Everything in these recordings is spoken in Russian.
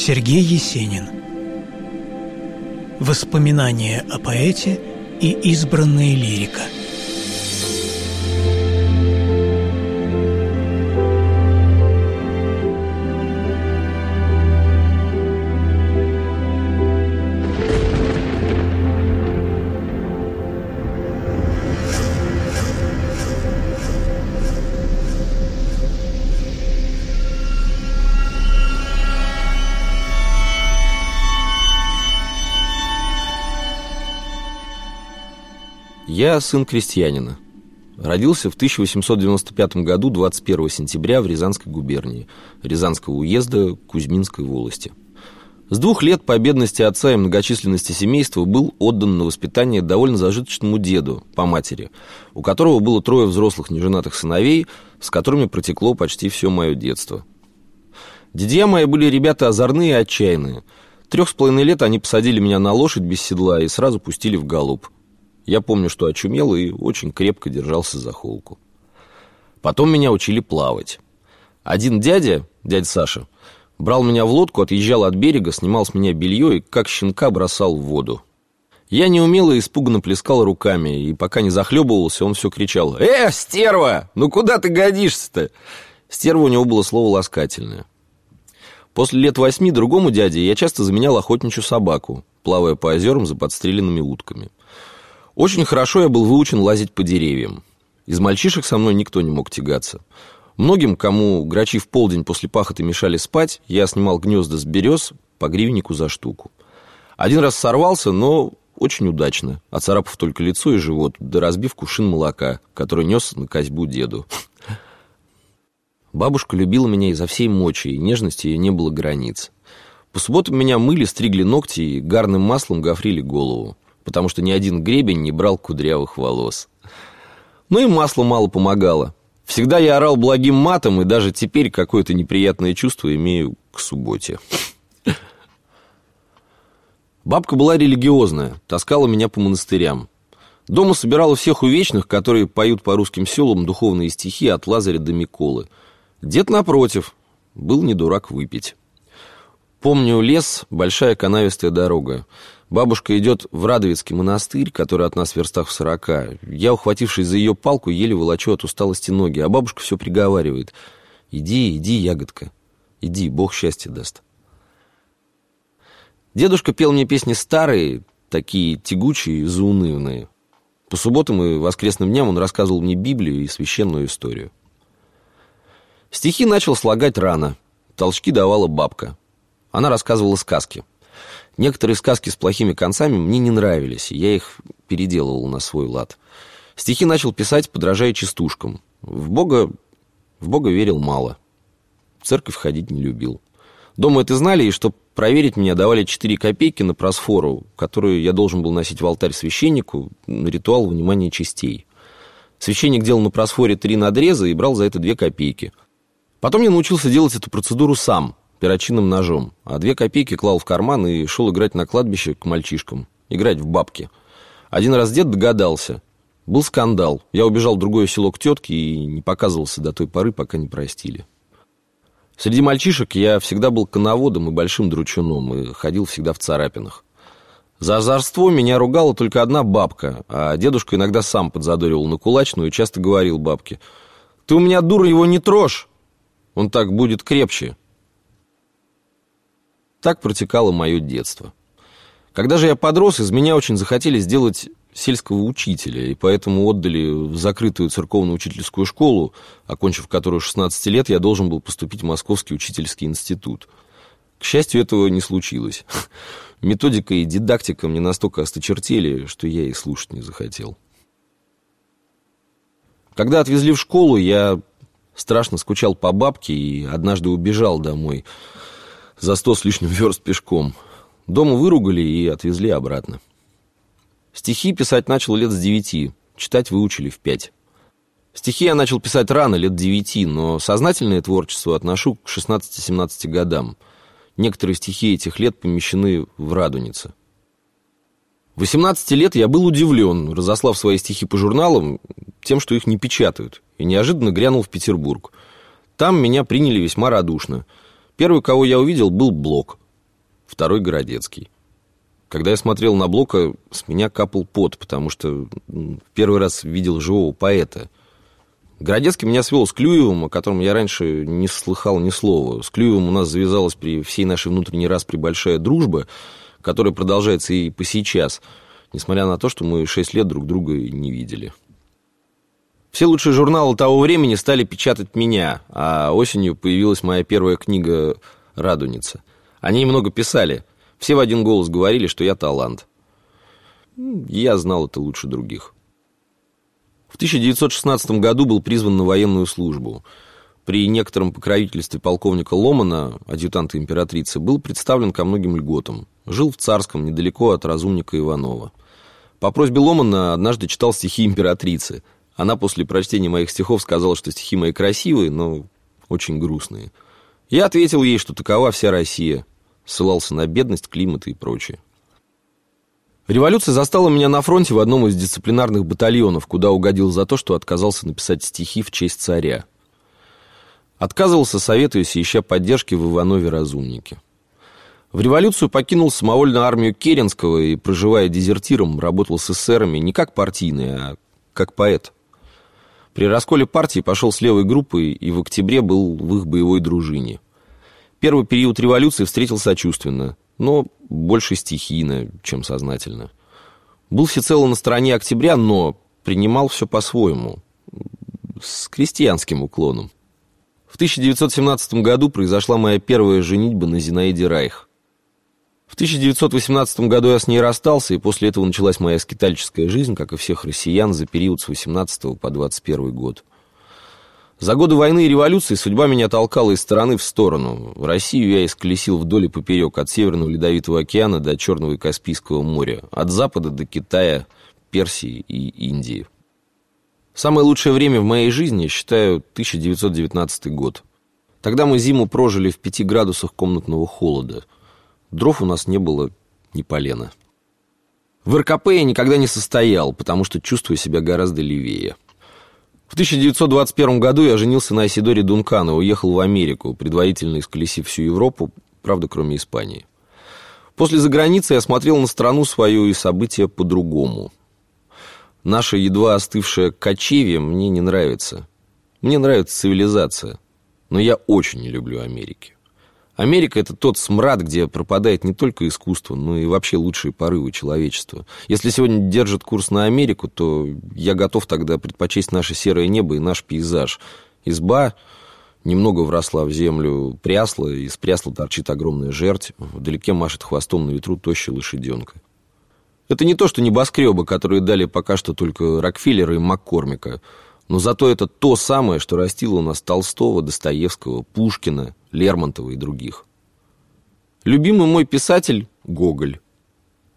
Сергей Есенин. Воспоминания о поэте и избранная лирика – Я сын крестьянина. Родился в 1895 году 21 сентября в Рязанской губернии, Рязанского уезда Кузьминской волости. С двух лет по бедности отца и многочисленности семейства был отдан на воспитание довольно зажиточному деду по матери, у которого было трое взрослых неженатых сыновей, с которыми протекло почти все мое детство. Дедья мои были ребята озорные и отчаянные. Трех с половиной лет они посадили меня на лошадь без седла и сразу пустили в галоп – я помню, что очумел и очень крепко держался за холку. Потом меня учили плавать. Один дядя, дядя Саша, брал меня в лодку, отъезжал от берега, снимал с меня белье и как щенка бросал в воду. Я неумело и испуганно плескал руками, и пока не захлебывался, он все кричал «Э, стерва, ну куда ты годишься-то?» Стерва у него было слово ласкательное. После лет восьми другому дяде я часто заменял охотничью собаку, плавая по озерам за подстреленными утками. Очень хорошо я был выучен лазить по деревьям. Из мальчишек со мной никто не мог тягаться. Многим, кому грачи в полдень после пахоты мешали спать, я снимал гнезда с берез по гривеннику за штуку. Один раз сорвался, но очень удачно, оцарапав только лицо и живот, да разбив кувшин молока, который нес на козьбу деду. Бабушка любила меня изо всей мочи, и нежности ее не было границ. По субботам меня мыли, стригли ногти и гарным маслом гофрили голову потому что ни один гребень не брал кудрявых волос. Ну и масло мало помогало. Всегда я орал благим матом, и даже теперь какое-то неприятное чувство имею к субботе. Бабка была религиозная, таскала меня по монастырям. Дома собирала всех увечных, которые поют по русским селам духовные стихи от Лазаря до Миколы. Дед, напротив, был не дурак выпить. Помню лес, большая канавистая дорога. Бабушка идет в Радовицкий монастырь, который от нас в верстах в сорока. Я, ухватившись за ее палку, еле волочу от усталости ноги, а бабушка все приговаривает. «Иди, иди, ягодка, иди, Бог счастье даст». Дедушка пел мне песни старые, такие тягучие и заунывные. По субботам и воскресным дням он рассказывал мне Библию и священную историю. Стихи начал слагать рано. Толчки давала бабка. Она рассказывала сказки. Некоторые сказки с плохими концами мне не нравились, и я их переделывал на свой лад. Стихи начал писать, подражая частушкам. В Бога, в Бога верил мало. В церковь ходить не любил. Дома это знали, и чтобы проверить меня, давали 4 копейки на просфору, которую я должен был носить в алтарь священнику на ритуал внимания частей. Священник делал на просфоре три надреза и брал за это 2 копейки. Потом я научился делать эту процедуру сам, перочинным ножом, а две копейки клал в карман и шел играть на кладбище к мальчишкам, играть в бабки. Один раз дед догадался. Был скандал. Я убежал в другое село к тетке и не показывался до той поры, пока не простили. Среди мальчишек я всегда был коноводом и большим дручуном, и ходил всегда в царапинах. За озорство меня ругала только одна бабка, а дедушка иногда сам подзадоривал на кулачную и часто говорил бабке, «Ты у меня, дура, его не трожь, он так будет крепче». Так протекало мое детство. Когда же я подрос, из меня очень захотели сделать сельского учителя, и поэтому отдали в закрытую церковную учительскую школу, окончив которую 16 лет, я должен был поступить в Московский учительский институт. К счастью, этого не случилось. Методика и дидактика мне настолько осточертели, что я и слушать не захотел. Когда отвезли в школу, я страшно скучал по бабке и однажды убежал домой – за сто с лишним верст пешком. Дома выругали и отвезли обратно. Стихи писать начал лет с девяти, читать выучили в пять. Стихи я начал писать рано, лет девяти, но сознательное творчество отношу к 16-17 годам. Некоторые стихи этих лет помещены в «Радунице». 18 лет я был удивлен, разослав свои стихи по журналам, тем, что их не печатают, и неожиданно грянул в Петербург. Там меня приняли весьма радушно – Первый, кого я увидел, был Блок. второй Городецкий. Когда я смотрел на Блока, с меня капал пот, потому что первый раз видел живого поэта. Городецкий меня свел с Клюевым, о котором я раньше не слыхал ни слова. С Клюевым у нас завязалась при всей нашей внутренней распри большая дружба, которая продолжается и по сейчас, несмотря на то, что мы шесть лет друг друга не видели. Все лучшие журналы того времени стали печатать меня, а осенью появилась моя первая книга «Радуница». Они много писали – все в один голос говорили, что я талант. Я знал это лучше других. В 1916 году был призван на военную службу. При некотором покровительстве полковника Ломана, адъютанта императрицы, был представлен ко многим льготам. Жил в Царском, недалеко от разумника Иванова. По просьбе Ломана однажды читал стихи императрицы. Она после прочтения моих стихов сказала, что стихи мои красивые, но очень грустные. Я ответил ей, что такова вся Россия ссылался на бедность, климат и прочее. Революция застала меня на фронте в одном из дисциплинарных батальонов, куда угодил за то, что отказался написать стихи в честь царя. Отказывался, советуясь, ища поддержки в Иванове-разумнике. В революцию покинул самовольную армию Керенского и, проживая дезертиром, работал с эсерами не как партийный, а как поэт. При расколе партии пошел с левой группой и в октябре был в их боевой дружине – Первый период революции встретил сочувственно, но больше стихийно, чем сознательно. Был всецело на стороне октября, но принимал все по-своему, с крестьянским уклоном. В 1917 году произошла моя первая женитьба на Зинаиде Райх. В 1918 году я с ней расстался, и после этого началась моя скитальческая жизнь, как и всех россиян, за период с 18 по 21 год. За годы войны и революции судьба меня толкала из стороны в сторону. В Россию я исколесил вдоль и поперек, от Северного Ледовитого океана до Черного и Каспийского моря, от Запада до Китая, Персии и Индии. Самое лучшее время в моей жизни, считаю, 1919 год. Тогда мы зиму прожили в пяти градусах комнатного холода. Дров у нас не было ни полена. В РКП я никогда не состоял, потому что чувствую себя гораздо левее. В 1921 году я женился на Айсидоре Дункан и уехал в Америку, предварительно исколесив всю Европу, правда, кроме Испании. После заграницы я смотрел на страну свою и события по-другому. Наша едва остывшая кочевье мне не нравится. Мне нравится цивилизация, но я очень не люблю Америки. Америка – это тот смрад, где пропадает не только искусство, но и вообще лучшие порывы человечества. Если сегодня держит курс на Америку, то я готов тогда предпочесть наше серое небо и наш пейзаж. Изба немного вросла в землю прясла, и из прясла торчит огромная жерть, вдалеке машет хвостом на ветру тощая лошаденка. Это не то, что небоскребы, которые дали пока что только Рокфеллера и Маккормика – но зато это то самое, что растило у нас Толстого, Достоевского, Пушкина, Лермонтова и других. Любимый мой писатель – Гоголь.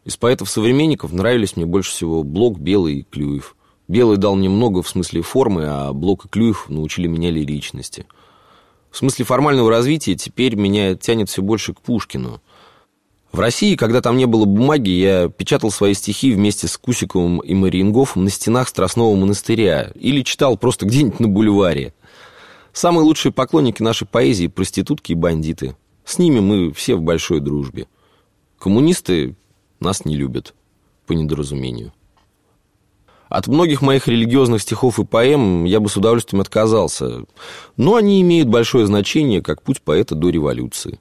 Из поэтов-современников нравились мне больше всего Блок, Белый и Клюев. Белый дал мне много в смысле формы, а Блок и Клюев научили меня лиричности. В смысле формального развития теперь меня тянет все больше к Пушкину – в России, когда там не было бумаги, я печатал свои стихи вместе с Кусиковым и Мариенгофом на стенах Страстного монастыря или читал просто где-нибудь на бульваре. Самые лучшие поклонники нашей поэзии – проститутки и бандиты. С ними мы все в большой дружбе. Коммунисты нас не любят, по недоразумению. От многих моих религиозных стихов и поэм я бы с удовольствием отказался, но они имеют большое значение как путь поэта до революции.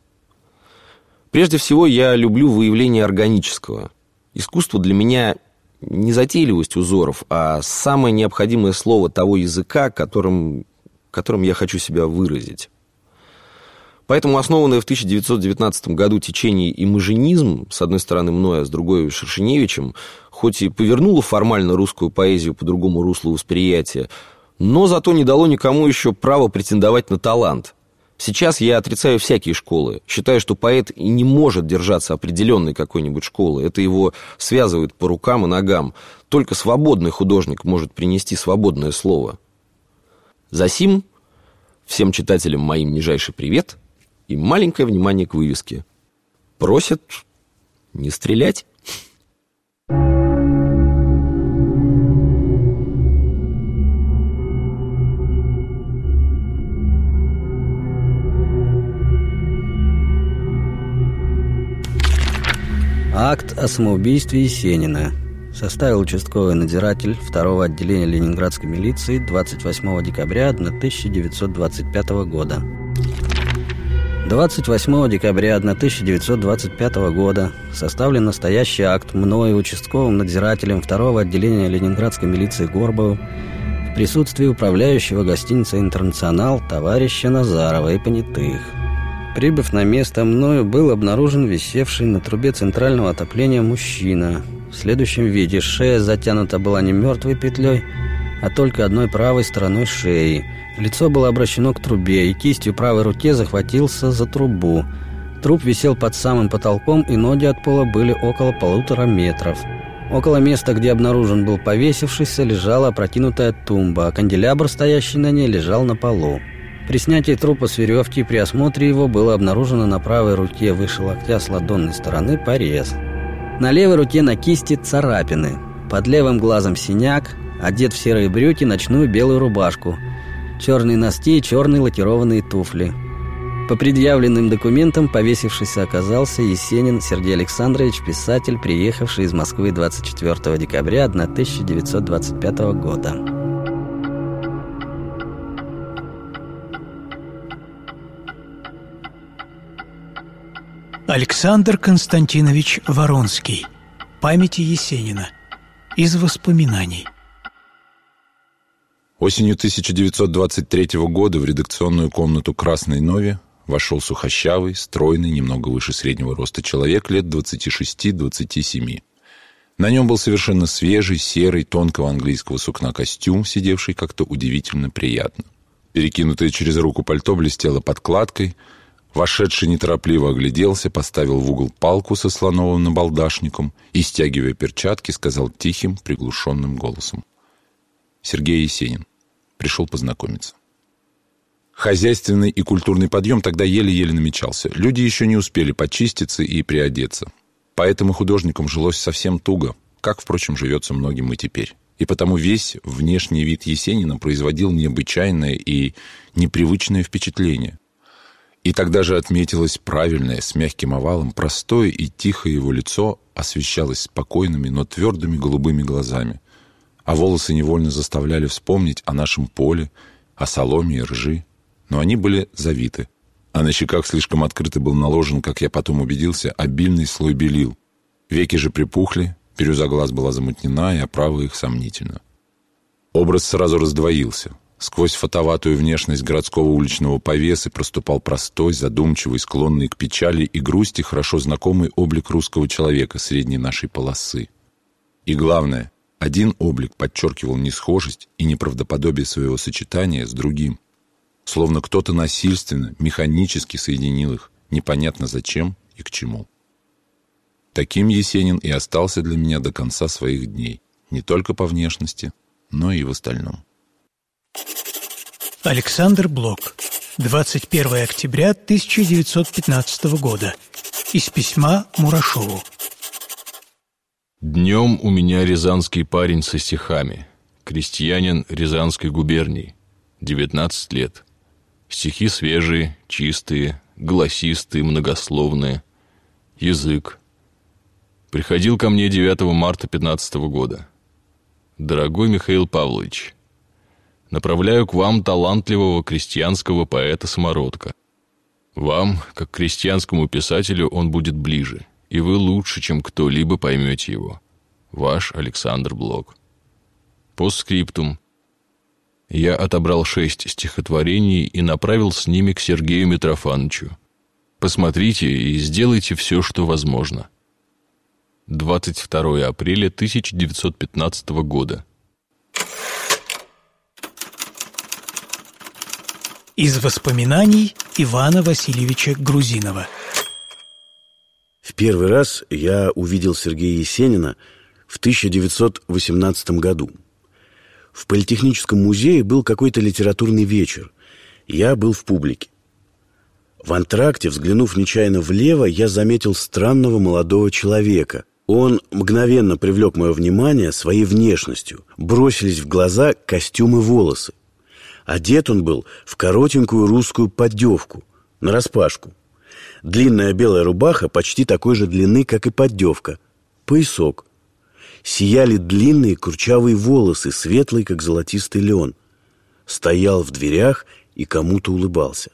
Прежде всего, я люблю выявление органического. Искусство для меня не затейливость узоров, а самое необходимое слово того языка, которым, которым я хочу себя выразить. Поэтому основанное в 1919 году течение имажинизм, с одной стороны мной, а с другой Шершеневичем, хоть и повернуло формально русскую поэзию по другому руслу восприятия, но зато не дало никому еще права претендовать на талант – Сейчас я отрицаю всякие школы. Считаю, что поэт и не может держаться определенной какой-нибудь школы. Это его связывает по рукам и ногам. Только свободный художник может принести свободное слово. Засим всем читателям моим нижайший привет и маленькое внимание к вывеске. Просят не стрелять. Акт о самоубийстве Есенина составил участковый надзиратель второго отделения Ленинградской милиции 28 декабря 1925 года. 28 декабря 1925 года составлен настоящий акт мною участковым надзирателем второго отделения Ленинградской милиции Горбовым в присутствии управляющего гостиницы «Интернационал» товарища Назарова и понятых. Прибыв на место, мною был обнаружен висевший на трубе центрального отопления мужчина. В следующем виде шея затянута была не мертвой петлей, а только одной правой стороной шеи. Лицо было обращено к трубе, и кистью правой руке захватился за трубу. Труп висел под самым потолком, и ноги от пола были около полутора метров. Около места, где обнаружен был повесившийся, лежала опрокинутая тумба, а канделябр, стоящий на ней, лежал на полу. При снятии трупа с веревки при осмотре его было обнаружено на правой руке выше локтя с ладонной стороны порез. На левой руке на кисти царапины. Под левым глазом синяк, одет в серые брюки, ночную белую рубашку. Черные носки и черные лакированные туфли. По предъявленным документам повесившийся оказался Есенин Сергей Александрович, писатель, приехавший из Москвы 24 декабря 1925 года. Александр Константинович Воронский. Памяти Есенина. Из воспоминаний. Осенью 1923 года в редакционную комнату «Красной Нови» вошел сухощавый, стройный, немного выше среднего роста человек лет 26-27. На нем был совершенно свежий, серый, тонкого английского сукна костюм, сидевший как-то удивительно приятно. Перекинутое через руку пальто блестело подкладкой. Вошедший неторопливо огляделся, поставил в угол палку со слоновым набалдашником и, стягивая перчатки, сказал тихим, приглушенным голосом. Сергей Есенин. Пришел познакомиться. Хозяйственный и культурный подъем тогда еле-еле намечался. Люди еще не успели почиститься и приодеться. Поэтому художникам жилось совсем туго, как, впрочем, живется многим и теперь. И потому весь внешний вид Есенина производил необычайное и непривычное впечатление. И тогда же отметилось правильное, с мягким овалом, простое и тихое его лицо освещалось спокойными, но твердыми голубыми глазами. А волосы невольно заставляли вспомнить о нашем поле, о соломе и ржи, но они были завиты. А на щеках слишком открыто был наложен, как я потом убедился, обильный слой белил. Веки же припухли, бирюза глаз была замутнена, и оправа их сомнительно. Образ сразу раздвоился. Сквозь фотоватую внешность городского уличного повесы проступал простой, задумчивый, склонный к печали и грусти хорошо знакомый облик русского человека средней нашей полосы. И главное, один облик подчеркивал несхожесть и неправдоподобие своего сочетания с другим – Словно кто-то насильственно, механически соединил их, непонятно зачем и к чему. Таким Есенин и остался для меня до конца своих дней. Не только по внешности, но и в остальном. Александр Блок. 21 октября 1915 года. Из письма Мурашову. Днем у меня рязанский парень со стихами. Крестьянин Рязанской губернии. 19 лет. Стихи свежие, чистые, голосистые, многословные. Язык. Приходил ко мне 9 марта 15 года. Дорогой Михаил Павлович, направляю к вам талантливого крестьянского поэта-самородка. Вам, как крестьянскому писателю, он будет ближе, и вы лучше, чем кто-либо поймете его. Ваш Александр Блок. Постскриптум я отобрал шесть стихотворений и направил с ними к Сергею Митрофановичу. Посмотрите и сделайте все, что возможно. 22 апреля 1915 года. Из воспоминаний Ивана Васильевича Грузинова. В первый раз я увидел Сергея Есенина в 1918 году – в Политехническом музее был какой-то литературный вечер. Я был в публике. В антракте, взглянув нечаянно влево, я заметил странного молодого человека. Он мгновенно привлек мое внимание своей внешностью. Бросились в глаза костюм и волосы. Одет он был в коротенькую русскую поддевку, нараспашку. Длинная белая рубаха почти такой же длины, как и поддевка. Поясок. Сияли длинные курчавые волосы, светлые, как золотистый лен. Стоял в дверях и кому-то улыбался.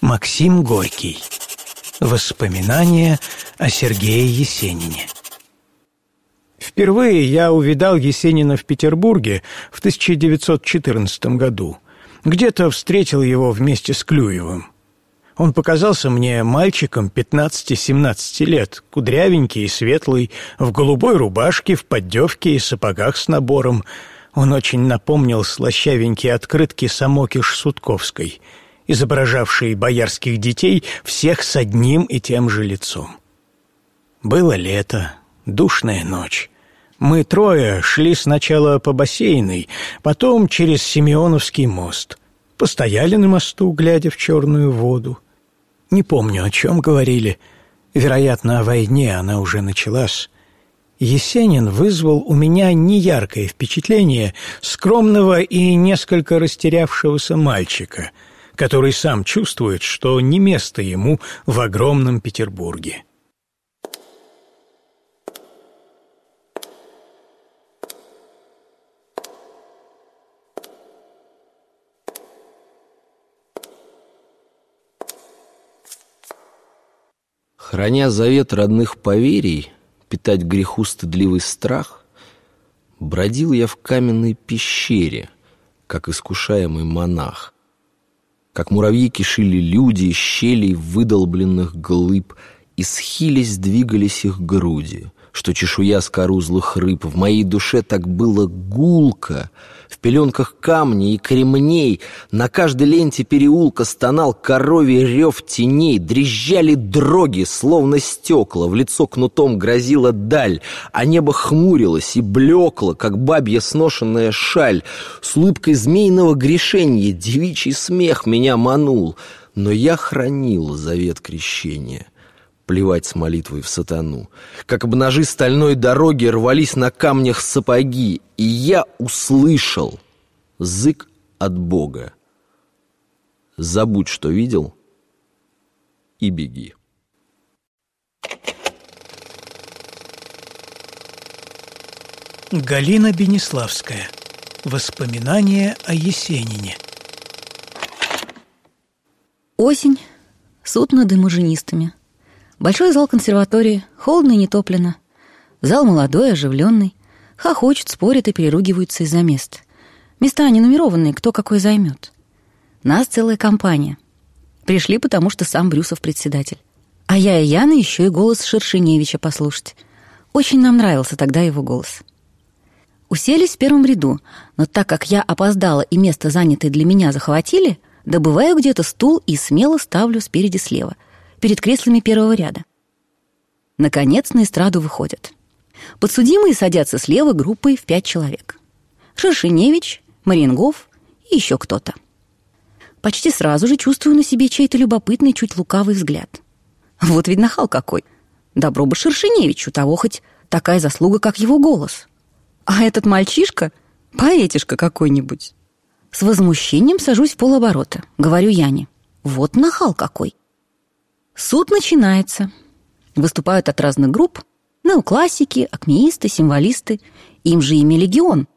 Максим Горький. Воспоминания о Сергее Есенине. Впервые я увидал Есенина в Петербурге в 1914 году. Где-то встретил его вместе с Клюевым. Он показался мне мальчиком 15-17 лет, кудрявенький и светлый, в голубой рубашке, в поддевке и сапогах с набором. Он очень напомнил слащавенькие открытки Самокиш Судковской – изображавшие боярских детей, всех с одним и тем же лицом. Было лето, душная ночь. Мы трое шли сначала по бассейной, потом через Симеоновский мост. Постояли на мосту, глядя в черную воду. Не помню, о чем говорили. Вероятно, о войне она уже началась. Есенин вызвал у меня неяркое впечатление скромного и несколько растерявшегося мальчика — который сам чувствует, что не место ему в огромном Петербурге. Храня завет родных поверий, питать греху стыдливый страх, бродил я в каменной пещере, как искушаемый монах. Как муравьи кишили люди щелей выдолбленных глыб, и схились, двигались их груди, что чешуя скорузлых рыб. В моей душе так было гулко, в пеленках камней и кремней, на каждой ленте переулка стонал коровий рев теней, дрезжали дроги, словно стекла, в лицо кнутом грозила даль, а небо хмурилось и блекло, как бабья сношенная шаль. С улыбкой змеиного грешения девичий смех меня манул, но я хранил завет крещения плевать с молитвой в сатану. Как об ножи стальной дороги рвались на камнях сапоги, и я услышал зык от Бога. Забудь, что видел, и беги. Галина Бенеславская. Воспоминания о Есенине. Осень. Суд над имажинистами. Большой зал консерватории, холодно и нетоплено. Зал молодой, оживленный. Хохочут, спорят и переругиваются из-за мест. Места не нумерованные, кто какой займет. Нас целая компания. Пришли, потому что сам Брюсов председатель. А я и Яна еще и голос Шершеневича послушать. Очень нам нравился тогда его голос. Уселись в первом ряду, но так как я опоздала и место, занятое для меня, захватили, добываю где-то стул и смело ставлю спереди слева — перед креслами первого ряда. Наконец на эстраду выходят. Подсудимые садятся слева группой в пять человек. Шершеневич, Марингов и еще кто-то. Почти сразу же чувствую на себе чей-то любопытный, чуть лукавый взгляд. Вот ведь нахал какой. Добро бы Шершеневичу, того хоть такая заслуга, как его голос. А этот мальчишка — поэтишка какой-нибудь. С возмущением сажусь в полоборота. Говорю Яне. Вот нахал какой. Суд начинается. Выступают от разных групп. Неоклассики, акмеисты, символисты. Им же имя легион.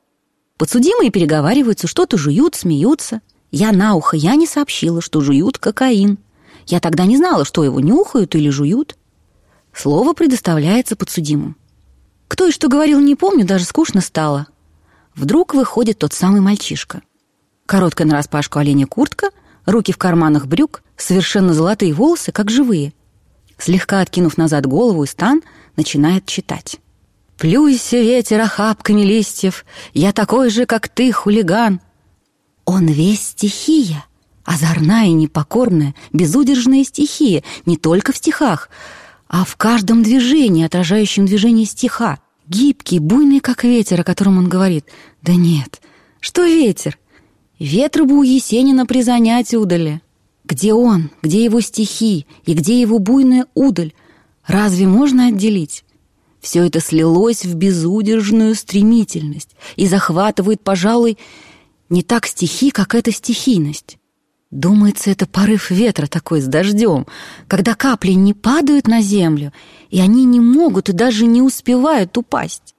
Подсудимые переговариваются, что-то жуют, смеются. Я на ухо я не сообщила, что жуют кокаин. Я тогда не знала, что его нюхают или жуют. Слово предоставляется подсудимым. Кто и что говорил, не помню, даже скучно стало. Вдруг выходит тот самый мальчишка. Короткая нараспашку оленя куртка — руки в карманах брюк, совершенно золотые волосы, как живые. Слегка откинув назад голову и стан, начинает читать. «Плюйся, ветер, охапками листьев, я такой же, как ты, хулиган». Он весь стихия, озорная непокорная, безудержная стихия, не только в стихах, а в каждом движении, отражающем движение стиха. Гибкий, буйный, как ветер, о котором он говорит. Да нет, что ветер? Ветры бы у Есенина при занятии удали. Где он, где его стихи и где его буйная удаль? Разве можно отделить? Все это слилось в безудержную стремительность и захватывает, пожалуй, не так стихи, как эта стихийность. Думается, это порыв ветра такой с дождем, когда капли не падают на землю, и они не могут и даже не успевают упасть.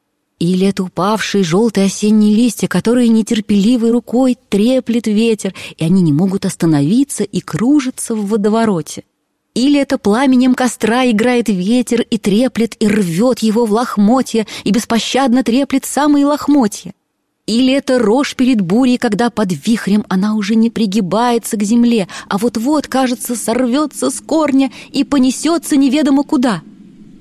Или это упавшие желтые осенние листья, которые нетерпеливой рукой треплет ветер, и они не могут остановиться и кружатся в водовороте. Или это пламенем костра играет ветер и треплет и рвет его в лохмотья и беспощадно треплет самые лохмотья. Или это рожь перед бурей, когда под вихрем она уже не пригибается к земле, а вот-вот, кажется, сорвется с корня и понесется неведомо куда.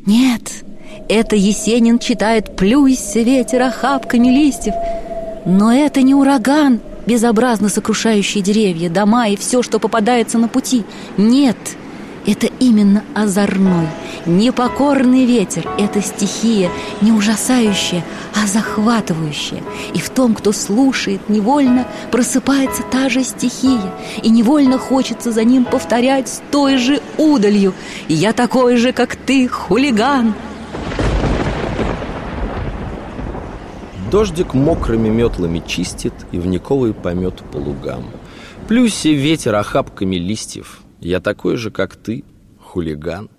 Нет, это Есенин читает «Плюйся, ветер, охапками листьев». Но это не ураган, безобразно сокрушающий деревья, дома и все, что попадается на пути. Нет, — это именно озорной, непокорный ветер – это стихия, не ужасающая, а захватывающая. И в том, кто слушает, невольно просыпается та же стихия, и невольно хочется за ним повторять с той же удалью «Я такой же, как ты, хулиган!» Дождик мокрыми метлами чистит и вниковый помет по лугам. Плюсе ветер охапками листьев – я такой же, как ты, хулиган.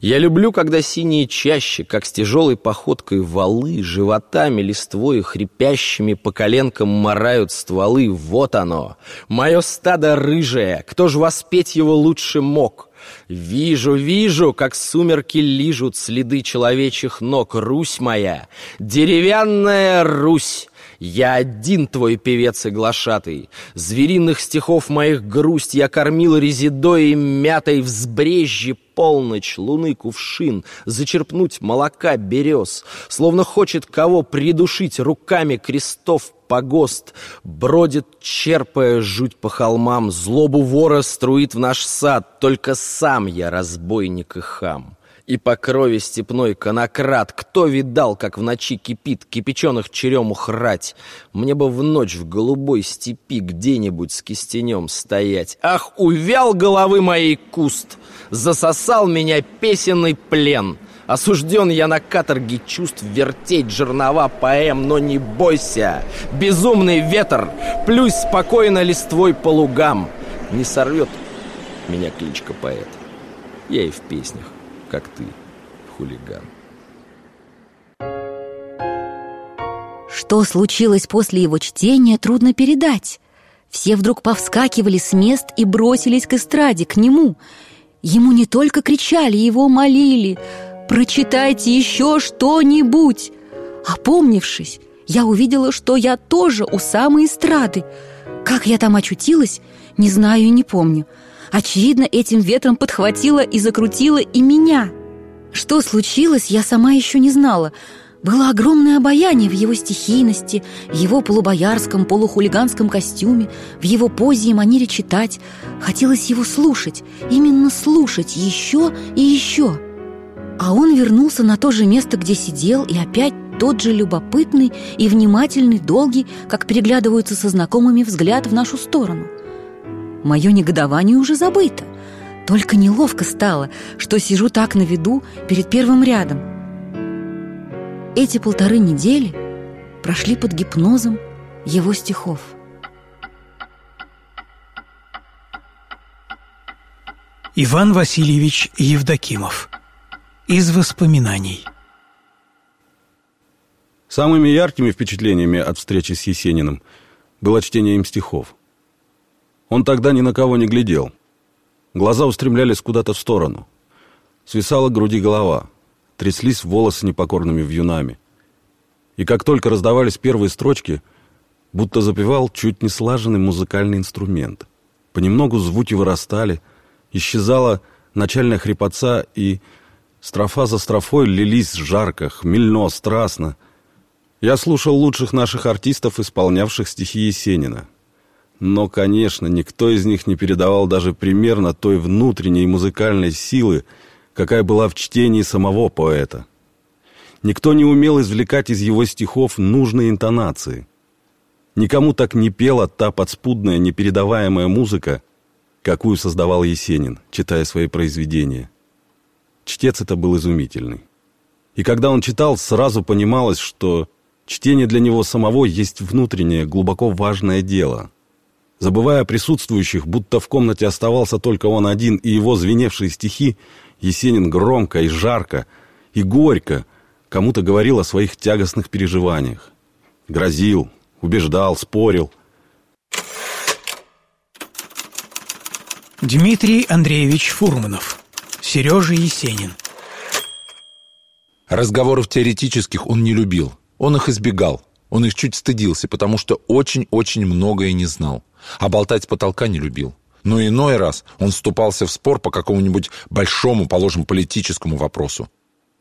Я люблю, когда синие чаще, как с тяжелой походкой валы, животами, листвой хрипящими по коленкам морают стволы. Вот оно, мое стадо рыжее, кто ж воспеть его лучше мог? Вижу, вижу, как сумерки лижут следы человечьих ног. Русь моя, деревянная Русь, я один твой певец и глашатый. Звериных стихов моих грусть я кормил резидой и мятой взбрежье полночь, луны кувшин, зачерпнуть молока берез, словно хочет кого придушить руками крестов погост, бродит, черпая жуть по холмам, злобу вора струит в наш сад, только сам я разбойник и хам. И по крови степной конократ Кто видал, как в ночи кипит Кипяченых черемух рать? Мне бы в ночь в голубой степи Где-нибудь с кистенем стоять. Ах, увял головы моей куст! Засосал меня песенный плен! Осужден я на каторге чувств вертеть жернова поэм, но не бойся, безумный ветер, плюсь спокойно листвой по лугам. Не сорвет меня кличка поэт, я и в песнях как ты, хулиган. Что случилось после его чтения, трудно передать. Все вдруг повскакивали с мест и бросились к эстраде, к нему. Ему не только кричали, его молили «Прочитайте еще что-нибудь!» Опомнившись, я увидела, что я тоже у самой эстрады. Как я там очутилась, не знаю и не помню – Очевидно, этим ветром подхватило и закрутило и меня. Что случилось, я сама еще не знала. Было огромное обаяние в его стихийности, в его полубоярском, полухулиганском костюме, в его позе и манере читать. Хотелось его слушать, именно слушать еще и еще. А он вернулся на то же место, где сидел, и опять тот же любопытный и внимательный, долгий, как переглядываются со знакомыми взгляд в нашу сторону – Мое негодование уже забыто. Только неловко стало, что сижу так на виду перед первым рядом. Эти полторы недели прошли под гипнозом его стихов. Иван Васильевич Евдокимов Из воспоминаний Самыми яркими впечатлениями от встречи с Есениным было чтение им стихов – он тогда ни на кого не глядел. Глаза устремлялись куда-то в сторону. Свисала к груди голова. Тряслись волосы непокорными вьюнами. И как только раздавались первые строчки, будто запевал чуть не слаженный музыкальный инструмент. Понемногу звуки вырастали, исчезала начальная хрипотца, и строфа за строфой лились жарко, хмельно, страстно. Я слушал лучших наших артистов, исполнявших стихи Есенина. Но, конечно, никто из них не передавал даже примерно той внутренней музыкальной силы, какая была в чтении самого поэта. Никто не умел извлекать из его стихов нужные интонации. Никому так не пела та подспудная, непередаваемая музыка, какую создавал Есенин, читая свои произведения. Чтец это был изумительный. И когда он читал, сразу понималось, что чтение для него самого есть внутреннее, глубоко важное дело – Забывая присутствующих, будто в комнате оставался только он один и его звеневшие стихи, Есенин громко и жарко, и горько кому-то говорил о своих тягостных переживаниях. Грозил, убеждал, спорил. Дмитрий Андреевич Фурманов. Сережа Есенин. Разговоров теоретических он не любил. Он их избегал. Он их чуть стыдился, потому что очень-очень многое не знал. А болтать с потолка не любил. Но иной раз он вступался в спор по какому-нибудь большому, положим, политическому вопросу.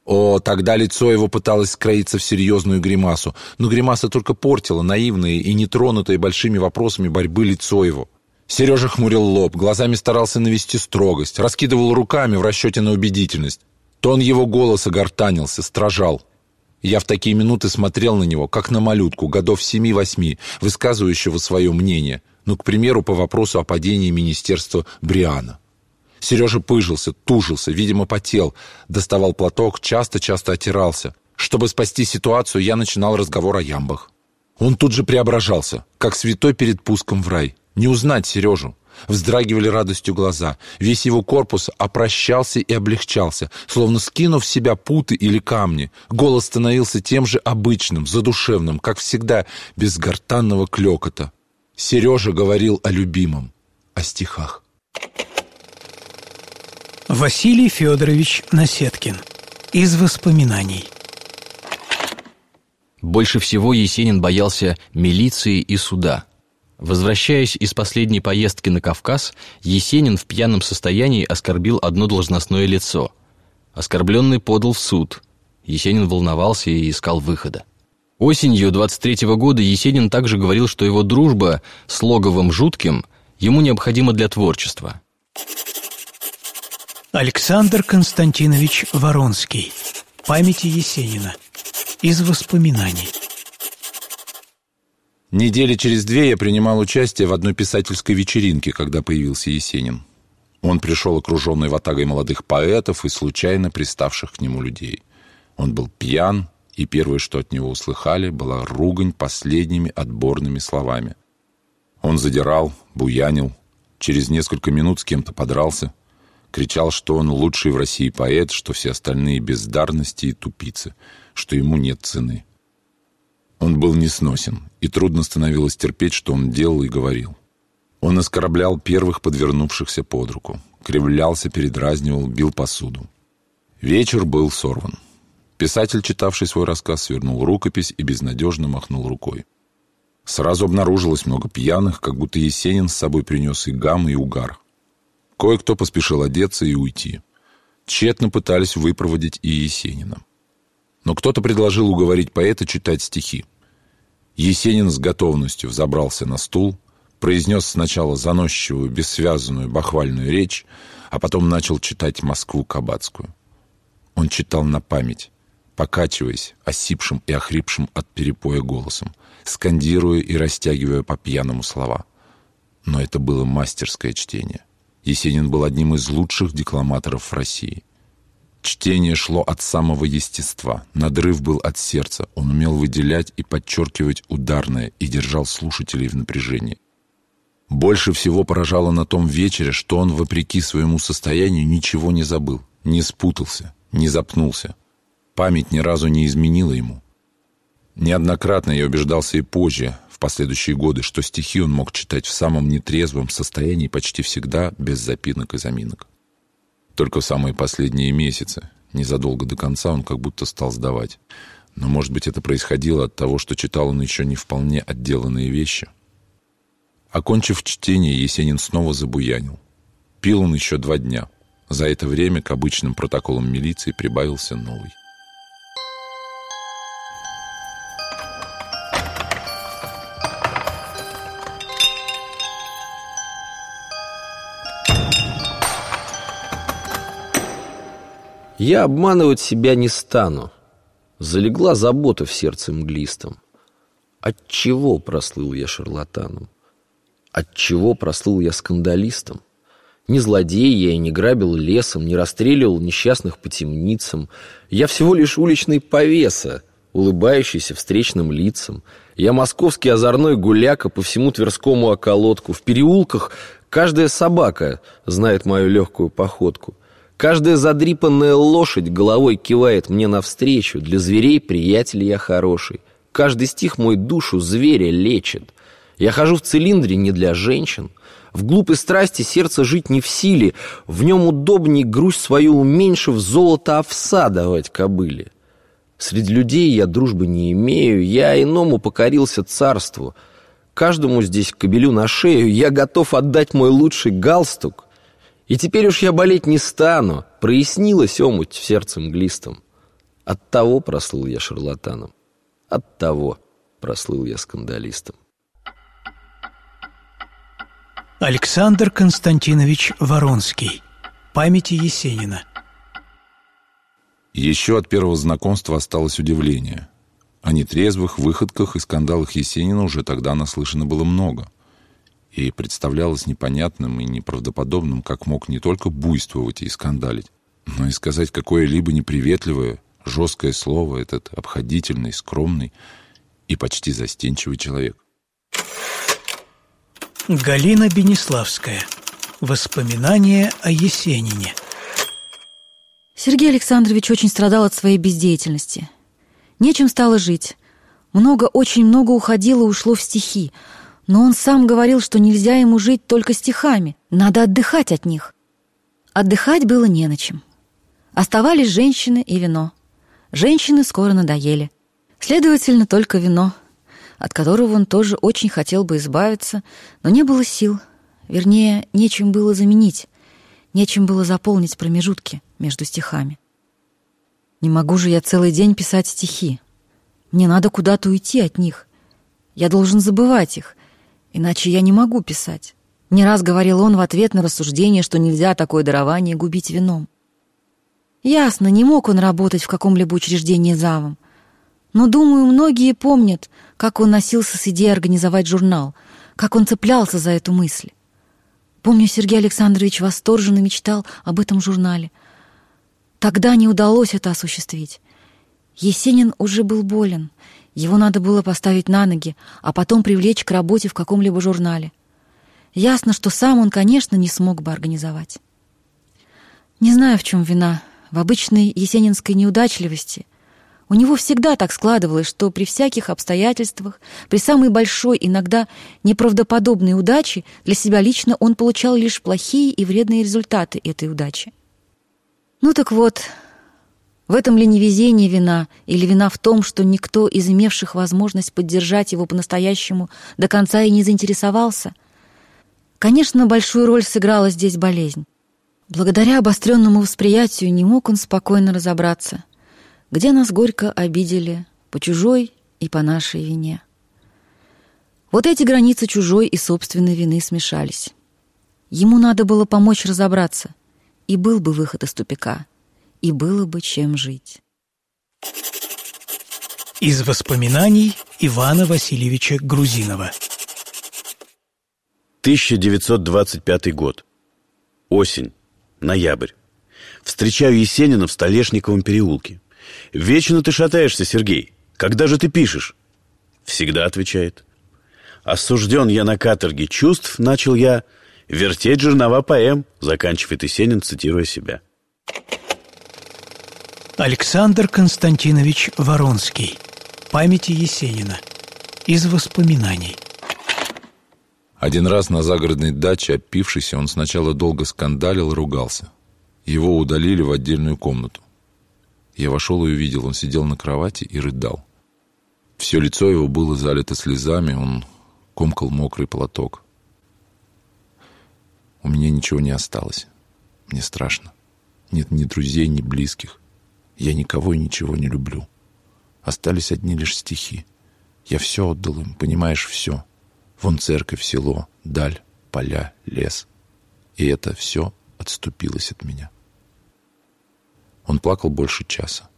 О, тогда лицо его пыталось скроиться в серьезную гримасу, но гримаса только портила наивные и нетронутые большими вопросами борьбы лицо его. Сережа хмурил лоб, глазами старался навести строгость, раскидывал руками в расчете на убедительность. Тон его голоса гортанился, стражал. Я в такие минуты смотрел на него, как на малютку, годов семи-восьми, высказывающего свое мнение, ну, к примеру, по вопросу о падении министерства Бриана. Сережа пыжился, тужился, видимо, потел, доставал платок, часто-часто отирался. Чтобы спасти ситуацию, я начинал разговор о ямбах. Он тут же преображался, как святой перед пуском в рай. Не узнать Сережу. Вздрагивали радостью глаза. Весь его корпус опрощался и облегчался, словно скинув с себя путы или камни. Голос становился тем же обычным, задушевным, как всегда, без гортанного клекота. Сережа говорил о любимом, о стихах. Василий Федорович Насеткин. Из воспоминаний. Больше всего Есенин боялся милиции и суда. Возвращаясь из последней поездки на Кавказ, Есенин в пьяном состоянии оскорбил одно должностное лицо. Оскорбленный подал в суд. Есенин волновался и искал выхода. Осенью 23 -го года Есенин также говорил, что его дружба с Логовым Жутким ему необходима для творчества. Александр Константинович Воронский. Памяти Есенина. Из воспоминаний. Недели через две я принимал участие в одной писательской вечеринке, когда появился Есенин. Он пришел окруженный ватагой молодых поэтов и случайно приставших к нему людей. Он был пьян, и первое, что от него услыхали, была ругань последними отборными словами. Он задирал, буянил, через несколько минут с кем-то подрался – кричал, что он лучший в России поэт, что все остальные бездарности и тупицы, что ему нет цены. Он был несносен, и трудно становилось терпеть, что он делал и говорил. Он оскорблял первых подвернувшихся под руку, кривлялся, передразнивал, бил посуду. Вечер был сорван. Писатель, читавший свой рассказ, свернул рукопись и безнадежно махнул рукой. Сразу обнаружилось много пьяных, как будто Есенин с собой принес и гам, и угар. Кое-кто поспешил одеться и уйти. Тщетно пытались выпроводить и Есенина. Но кто-то предложил уговорить поэта читать стихи. Есенин с готовностью взобрался на стул, произнес сначала заносчивую, бессвязанную, бахвальную речь, а потом начал читать «Москву Кабацкую». Он читал на память, покачиваясь, осипшим и охрипшим от перепоя голосом, скандируя и растягивая по пьяному слова. Но это было мастерское чтение. Есенин был одним из лучших декламаторов в России. Чтение шло от самого естества, надрыв был от сердца, он умел выделять и подчеркивать ударное и держал слушателей в напряжении. Больше всего поражало на том вечере, что он, вопреки своему состоянию, ничего не забыл, не спутался, не запнулся. Память ни разу не изменила ему. Неоднократно я убеждался и позже, последующие годы, что стихи он мог читать в самом нетрезвом состоянии почти всегда без запинок и заминок. Только в самые последние месяцы, незадолго до конца, он как будто стал сдавать. Но, может быть, это происходило от того, что читал он еще не вполне отделанные вещи. Окончив чтение, Есенин снова забуянил. Пил он еще два дня. За это время к обычным протоколам милиции прибавился новый. Я обманывать себя не стану. Залегла забота в сердце мглистом. Отчего прослыл я шарлатаном? Отчего прослыл я скандалистом? Ни злодей я и не грабил лесом, не расстреливал несчастных по темницам. Я всего лишь уличный повеса, улыбающийся встречным лицам. Я московский озорной гуляка по всему Тверскому околотку. В переулках каждая собака знает мою легкую походку. Каждая задрипанная лошадь головой кивает мне навстречу. Для зверей приятель я хороший. Каждый стих мой душу зверя лечит. Я хожу в цилиндре не для женщин. В глупой страсти сердце жить не в силе. В нем удобней грусть свою уменьшив золото овса давать кобыле. Среди людей я дружбы не имею, я иному покорился царству. Каждому здесь кобелю на шею я готов отдать мой лучший галстук. И теперь уж я болеть не стану, прояснилась омуть в сердце мглистом. От того прослыл я шарлатаном, от того прослыл я скандалистом. Александр Константинович Воронский. Памяти Есенина. Еще от первого знакомства осталось удивление. О нетрезвых выходках и скандалах Есенина уже тогда наслышано было много. И представлялось непонятным и неправдоподобным, как мог не только буйствовать и скандалить, но и сказать какое-либо неприветливое, жесткое слово этот обходительный, скромный и почти застенчивый человек. Галина Бенеславская. Воспоминания о Есенине. Сергей Александрович очень страдал от своей бездеятельности. Нечем стало жить. Много, очень много уходило и ушло в стихи. Но он сам говорил, что нельзя ему жить только стихами. Надо отдыхать от них. Отдыхать было не на чем. Оставались женщины и вино. Женщины скоро надоели. Следовательно, только вино, от которого он тоже очень хотел бы избавиться, но не было сил. Вернее, нечем было заменить. Нечем было заполнить промежутки между стихами. Не могу же я целый день писать стихи. Мне надо куда-то уйти от них. Я должен забывать их, иначе я не могу писать. Не раз говорил он в ответ на рассуждение, что нельзя такое дарование губить вином. Ясно, не мог он работать в каком-либо учреждении завом. Но, думаю, многие помнят, как он носился с идеей организовать журнал, как он цеплялся за эту мысль. Помню, Сергей Александрович восторженно мечтал об этом журнале. Тогда не удалось это осуществить. Есенин уже был болен. Его надо было поставить на ноги, а потом привлечь к работе в каком-либо журнале. Ясно, что сам он, конечно, не смог бы организовать. Не знаю, в чем вина. В обычной есенинской неудачливости. У него всегда так складывалось, что при всяких обстоятельствах, при самой большой, иногда неправдоподобной удаче, для себя лично он получал лишь плохие и вредные результаты этой удачи. Ну так вот, в этом ли невезение вина, или вина в том, что никто из имевших возможность поддержать его по-настоящему до конца и не заинтересовался? Конечно, большую роль сыграла здесь болезнь. Благодаря обостренному восприятию не мог он спокойно разобраться — где нас горько обидели по чужой и по нашей вине. Вот эти границы чужой и собственной вины смешались. Ему надо было помочь разобраться, и был бы выход из тупика, и было бы чем жить. Из воспоминаний Ивана Васильевича Грузинова 1925 год. Осень. Ноябрь. Встречаю Есенина в Столешниковом переулке. «Вечно ты шатаешься, Сергей. Когда же ты пишешь?» «Всегда», — отвечает. «Осужден я на каторге чувств», — начал я. «Вертеть жернова поэм», — заканчивает Есенин, цитируя себя. Александр Константинович Воронский. Памяти Есенина. Из воспоминаний. Один раз на загородной даче, опившийся, он сначала долго скандалил и ругался. Его удалили в отдельную комнату. Я вошел и увидел, он сидел на кровати и рыдал. Все лицо его было залито слезами, он комкал мокрый платок. У меня ничего не осталось. Мне страшно. Нет ни друзей, ни близких. Я никого и ничего не люблю. Остались одни лишь стихи. Я все отдал им, понимаешь, все. Вон церковь, село, даль, поля, лес. И это все отступилось от меня. Он плакал больше часа.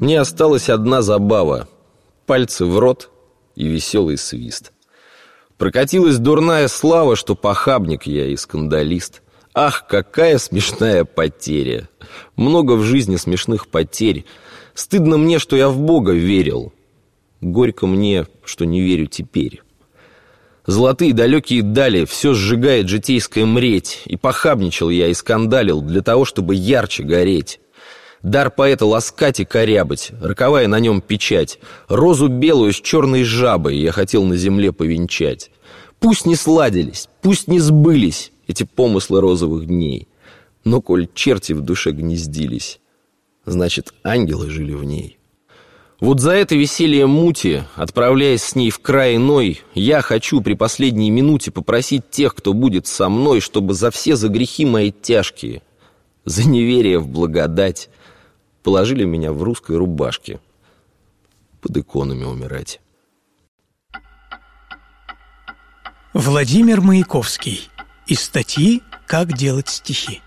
Мне осталась одна забава Пальцы в рот и веселый свист. Прокатилась дурная слава, что похабник я и скандалист. Ах, какая смешная потеря! Много в жизни смешных потерь. Стыдно мне, что я в Бога верил. Горько мне, что не верю теперь. Золотые далекие дали, все сжигает житейская мреть. И похабничал я и скандалил Для того, чтобы ярче гореть Дар поэта ласкать и корябать, роковая на нем печать. Розу белую с черной жабой я хотел на земле повенчать. Пусть не сладились, пусть не сбылись эти помыслы розовых дней. Но коль черти в душе гнездились, значит, ангелы жили в ней. Вот за это веселье мути, отправляясь с ней в край иной, я хочу при последней минуте попросить тех, кто будет со мной, чтобы за все за грехи мои тяжкие, за неверие в благодать, Положили меня в русской рубашке под иконами умирать. Владимир Маяковский. Из статьи «Как делать стихи».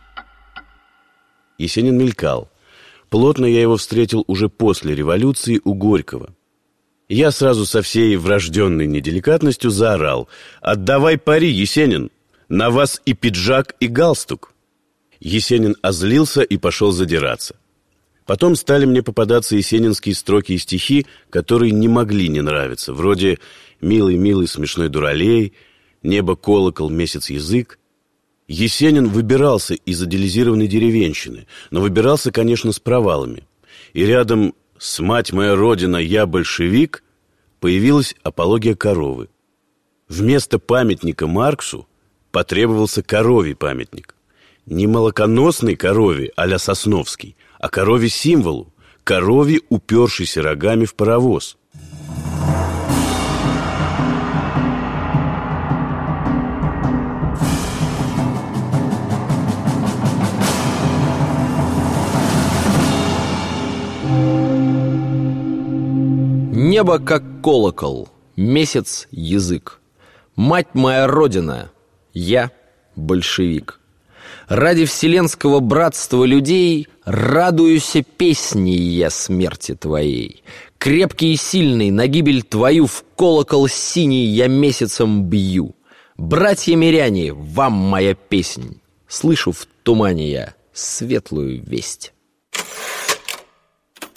Есенин мелькал. Плотно я его встретил уже после революции у Горького. Я сразу со всей врожденной неделикатностью заорал «Отдавай пари, Есенин! На вас и пиджак, и галстук!» Есенин озлился и пошел задираться. Потом стали мне попадаться есенинские строки и стихи, которые не могли не нравиться, вроде «Милый-милый смешной дуралей», «Небо колокол, месяц язык». Есенин выбирался из идеализированной деревенщины, но выбирался, конечно, с провалами. И рядом с «Мать моя Родина, я большевик» появилась апология коровы. Вместо памятника Марксу потребовался коровий памятник. Не молоконосной корове а Сосновский, а корове символу, корове, упершейся рогами в паровоз. Небо как колокол, месяц язык. Мать моя родина, я большевик. Ради вселенского братства людей Радуюся песней я смерти твоей. Крепкий и сильный, на гибель твою В колокол синий я месяцем бью. Братья-миряне, вам моя песнь. Слышу в тумане я светлую весть.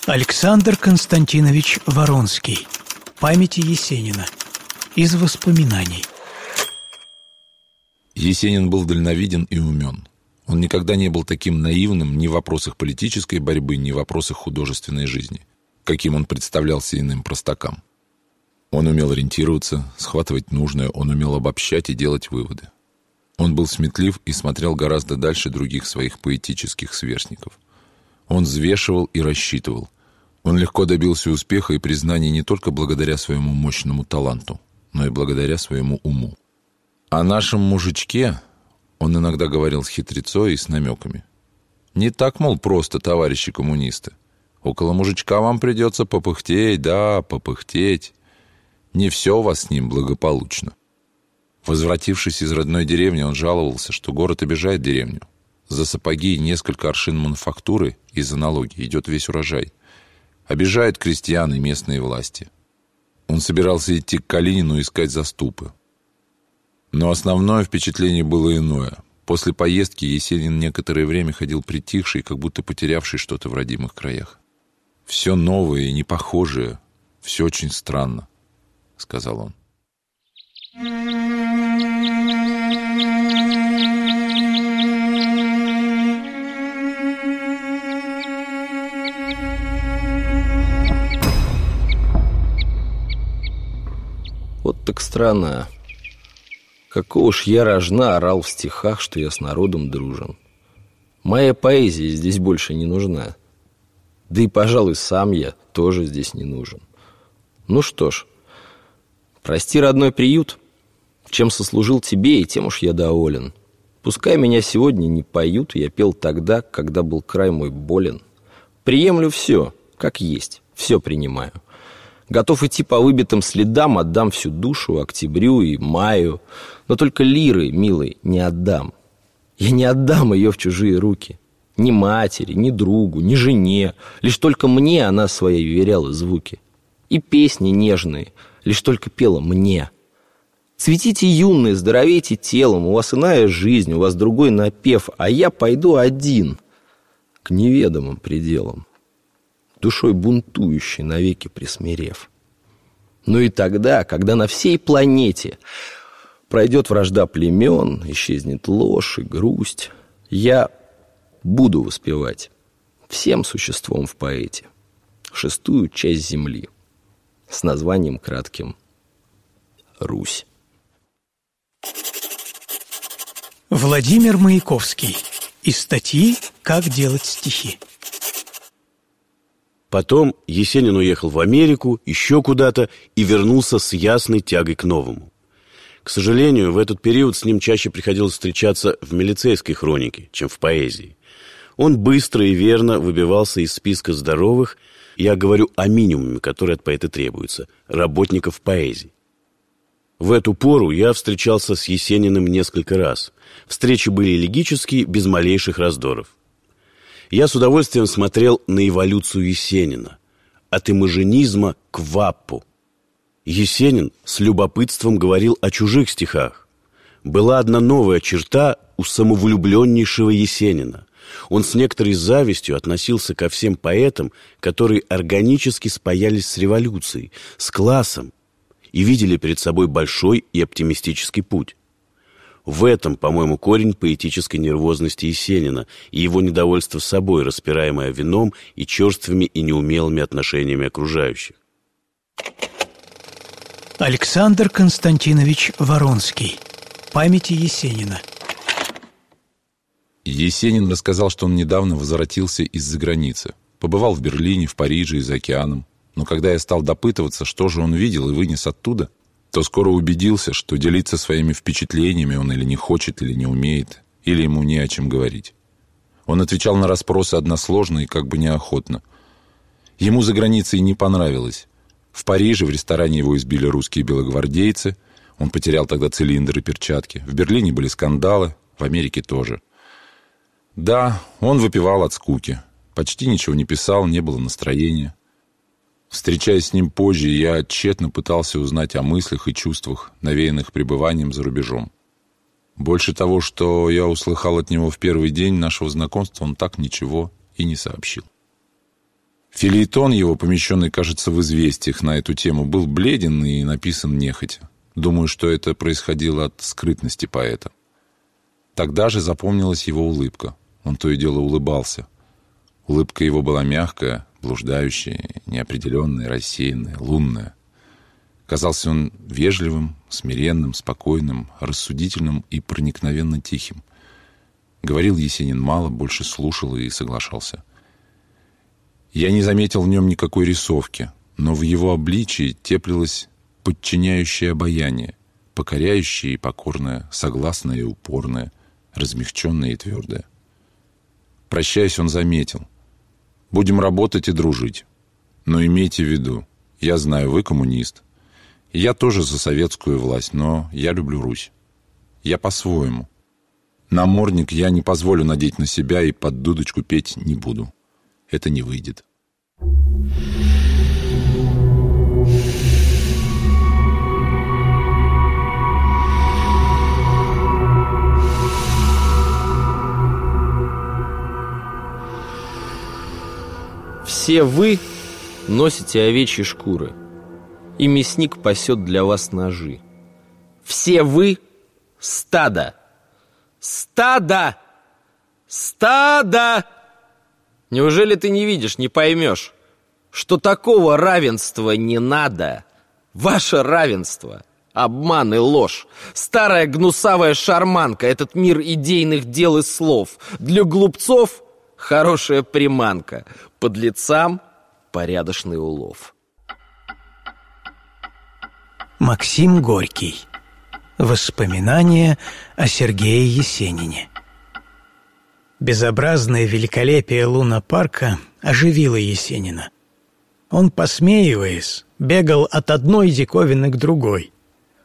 Александр Константинович Воронский. Памяти Есенина. Из воспоминаний. Есенин был дальновиден и умен. Он никогда не был таким наивным ни в вопросах политической борьбы, ни в вопросах художественной жизни, каким он представлялся иным простакам. Он умел ориентироваться, схватывать нужное, он умел обобщать и делать выводы. Он был сметлив и смотрел гораздо дальше других своих поэтических сверстников. Он взвешивал и рассчитывал. Он легко добился успеха и признания не только благодаря своему мощному таланту, но и благодаря своему уму. О нашем мужичке он иногда говорил с хитрецой и с намеками. Не так, мол, просто, товарищи коммунисты. Около мужичка вам придется попыхтеть, да, попыхтеть. Не все у вас с ним благополучно. Возвратившись из родной деревни, он жаловался, что город обижает деревню. За сапоги и несколько аршин мануфактуры из-за налоги идет весь урожай. Обижают крестьян и местные власти. Он собирался идти к Калинину искать заступы. Но основное впечатление было иное. После поездки Есенин некоторое время ходил притихший, как будто потерявший что-то в родимых краях. «Все новое и непохожее, все очень странно», — сказал он. Вот так странно. Какого ж я рожна орал в стихах, что я с народом дружен. Моя поэзия здесь больше не нужна. Да и, пожалуй, сам я тоже здесь не нужен. Ну что ж, прости, родной приют. Чем сослужил тебе, и тем уж я доволен. Пускай меня сегодня не поют, я пел тогда, когда был край мой болен. Приемлю все, как есть, все принимаю. Готов идти по выбитым следам, отдам всю душу октябрю и маю. Но только лиры, милый, не отдам. Я не отдам ее в чужие руки. Ни матери, ни другу, ни жене. Лишь только мне она своей веряла звуки. И песни нежные лишь только пела мне. Цветите юные, здоровейте телом, у вас иная жизнь, у вас другой напев, а я пойду один к неведомым пределам, душой бунтующей, навеки присмирев. Ну и тогда, когда на всей планете пройдет вражда племен, исчезнет ложь и грусть, я буду воспевать всем существом в поэте шестую часть земли с названием кратким «Русь». Владимир Маяковский. Из статьи «Как делать стихи». Потом Есенин уехал в Америку, еще куда-то и вернулся с ясной тягой к новому. К сожалению, в этот период с ним чаще приходилось встречаться в милицейской хронике, чем в поэзии. Он быстро и верно выбивался из списка здоровых, я говорю о минимуме, который от поэта требуется, работников поэзии. В эту пору я встречался с Есениным несколько раз. Встречи были элегические, без малейших раздоров. Я с удовольствием смотрел на эволюцию Есенина. От имажинизма к ваппу. Есенин с любопытством говорил о чужих стихах. Была одна новая черта у самовлюбленнейшего Есенина. Он с некоторой завистью относился ко всем поэтам, которые органически спаялись с революцией, с классом, и видели перед собой большой и оптимистический путь. В этом, по-моему, корень поэтической нервозности Есенина и его недовольство собой, распираемое вином и черствыми и неумелыми отношениями окружающих. Александр Константинович Воронский. Памяти Есенина. Есенин рассказал, что он недавно возвратился из-за границы. Побывал в Берлине, в Париже и за океаном. Но когда я стал допытываться, что же он видел и вынес оттуда, то скоро убедился, что делиться своими впечатлениями он или не хочет, или не умеет, или ему не о чем говорить. Он отвечал на расспросы односложно и как бы неохотно. Ему за границей не понравилось. В Париже в ресторане его избили русские белогвардейцы. Он потерял тогда цилиндр и перчатки. В Берлине были скандалы, в Америке тоже. Да, он выпивал от скуки. Почти ничего не писал, не было настроения. Встречаясь с ним позже, я тщетно пытался узнать о мыслях и чувствах, навеянных пребыванием за рубежом. Больше того, что я услыхал от него в первый день нашего знакомства, он так ничего и не сообщил. Филейтон его, помещенный, кажется, в известиях на эту тему, был бледен и написан нехотя. Думаю, что это происходило от скрытности поэта. Тогда же запомнилась его улыбка. Он то и дело улыбался. Улыбка его была мягкая, блуждающая, неопределенная, рассеянная, лунная. Казался он вежливым, смиренным, спокойным, рассудительным и проникновенно тихим. Говорил Есенин мало, больше слушал и соглашался. Я не заметил в нем никакой рисовки, но в его обличии теплилось подчиняющее обаяние, покоряющее и покорное, согласное и упорное, размягченное и твердое. Прощаясь, он заметил. «Будем работать и дружить. Но имейте в виду, я знаю, вы коммунист. Я тоже за советскую власть, но я люблю Русь. Я по-своему. Намордник я не позволю надеть на себя и под дудочку петь не буду. Это не выйдет». Все вы носите овечьи шкуры, и мясник пасет для вас ножи. Все вы стадо. Стадо! Стадо! Неужели ты не видишь, не поймешь, что такого равенства не надо? Ваше равенство — обман и ложь. Старая гнусавая шарманка, этот мир идейных дел и слов. Для глупцов — хорошая приманка подлецам порядочный улов. Максим Горький. Воспоминания о Сергее Есенине. Безобразное великолепие луна-парка оживило Есенина. Он, посмеиваясь, бегал от одной диковины к другой.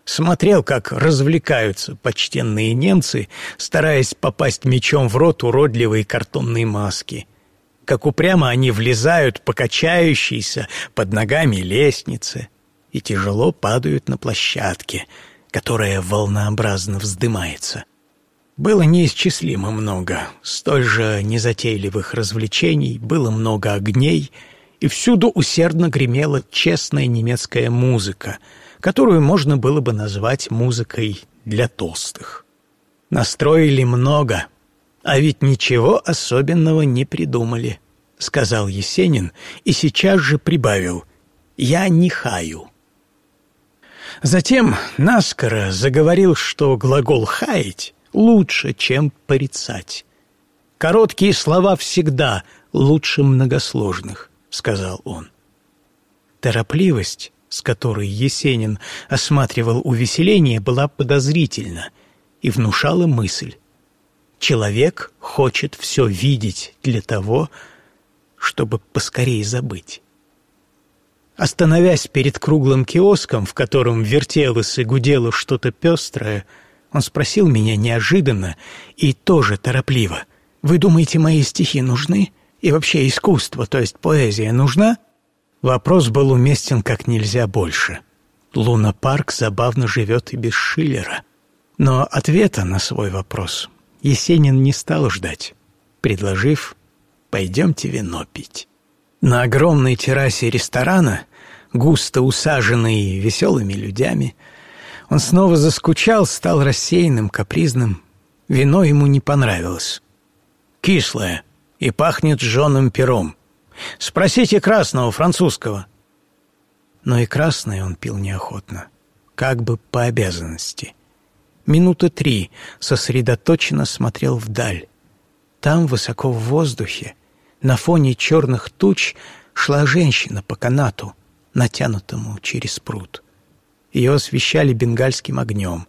Смотрел, как развлекаются почтенные немцы, стараясь попасть мечом в рот уродливой картонной маски. Как упрямо они влезают по качающейся под ногами лестнице и тяжело падают на площадке, которая волнообразно вздымается. Было неисчислимо много. Столь же незатейливых развлечений, было много огней, и всюду усердно гремела честная немецкая музыка, которую можно было бы назвать музыкой для толстых. Настроили много, а ведь ничего особенного не придумали, сказал Есенин и сейчас же прибавил «Я не хаю». Затем наскоро заговорил, что глагол «хаять» лучше, чем порицать. Короткие слова всегда лучше многосложных, сказал он. Торопливость, с которой Есенин осматривал увеселение, была подозрительна и внушала мысль. Человек хочет все видеть для того, чтобы поскорее забыть. Остановясь перед круглым киоском, в котором вертелось и гудело что-то пестрое, он спросил меня неожиданно и тоже торопливо. «Вы думаете, мои стихи нужны? И вообще искусство, то есть поэзия, нужна?» Вопрос был уместен как нельзя больше. Луна Парк забавно живет и без Шиллера. Но ответа на свой вопрос Есенин не стал ждать, предложив «пойдемте вино пить». На огромной террасе ресторана, густо усаженной веселыми людьми, он снова заскучал, стал рассеянным, капризным. Вино ему не понравилось. Кислое и пахнет жженым пером. Спросите красного, французского. Но и красное он пил неохотно, как бы по обязанности. Минуты три сосредоточенно смотрел вдаль. Там, высоко в воздухе, на фоне черных туч, шла женщина по канату, натянутому через пруд. Ее освещали бенгальским огнем.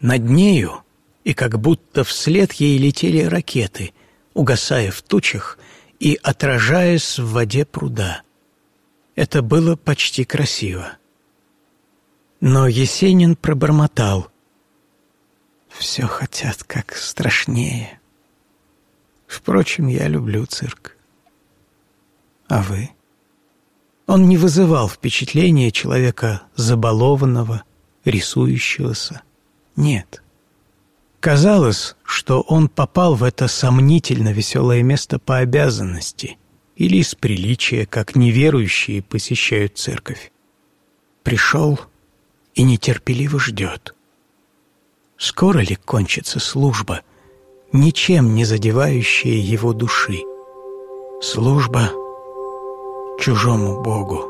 Над нею и как будто вслед ей летели ракеты, угасая в тучах и отражаясь в воде пруда. Это было почти красиво. Но Есенин пробормотал. «Все хотят как страшнее. Впрочем, я люблю цирк. А вы?» Он не вызывал впечатления человека забалованного, рисующегося. Нет. Казалось, что он попал в это сомнительно веселое место по обязанности или из приличия, как неверующие посещают церковь. Пришел и нетерпеливо ждет. Скоро ли кончится служба, ничем не задевающая его души? Служба — чужому Богу.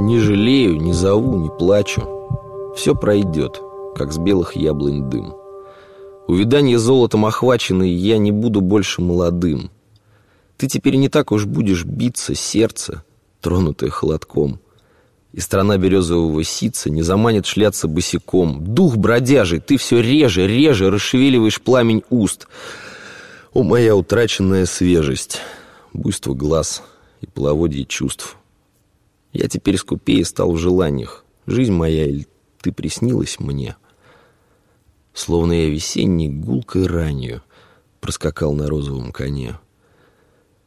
Не жалею, не зову, не плачу. Все пройдет, как с белых яблонь дым. Увидание золотом охваченный, я не буду больше молодым. Ты теперь не так уж будешь биться, сердце, тронутое холодком — и страна березового сица не заманит шляться босиком. Дух бродяжий, ты все реже, реже расшевеливаешь пламень уст. О, моя утраченная свежесть, буйство глаз и половодье чувств. Я теперь скупее стал в желаниях. Жизнь моя, или ты приснилась мне? Словно я весенней гулкой ранью проскакал на розовом коне.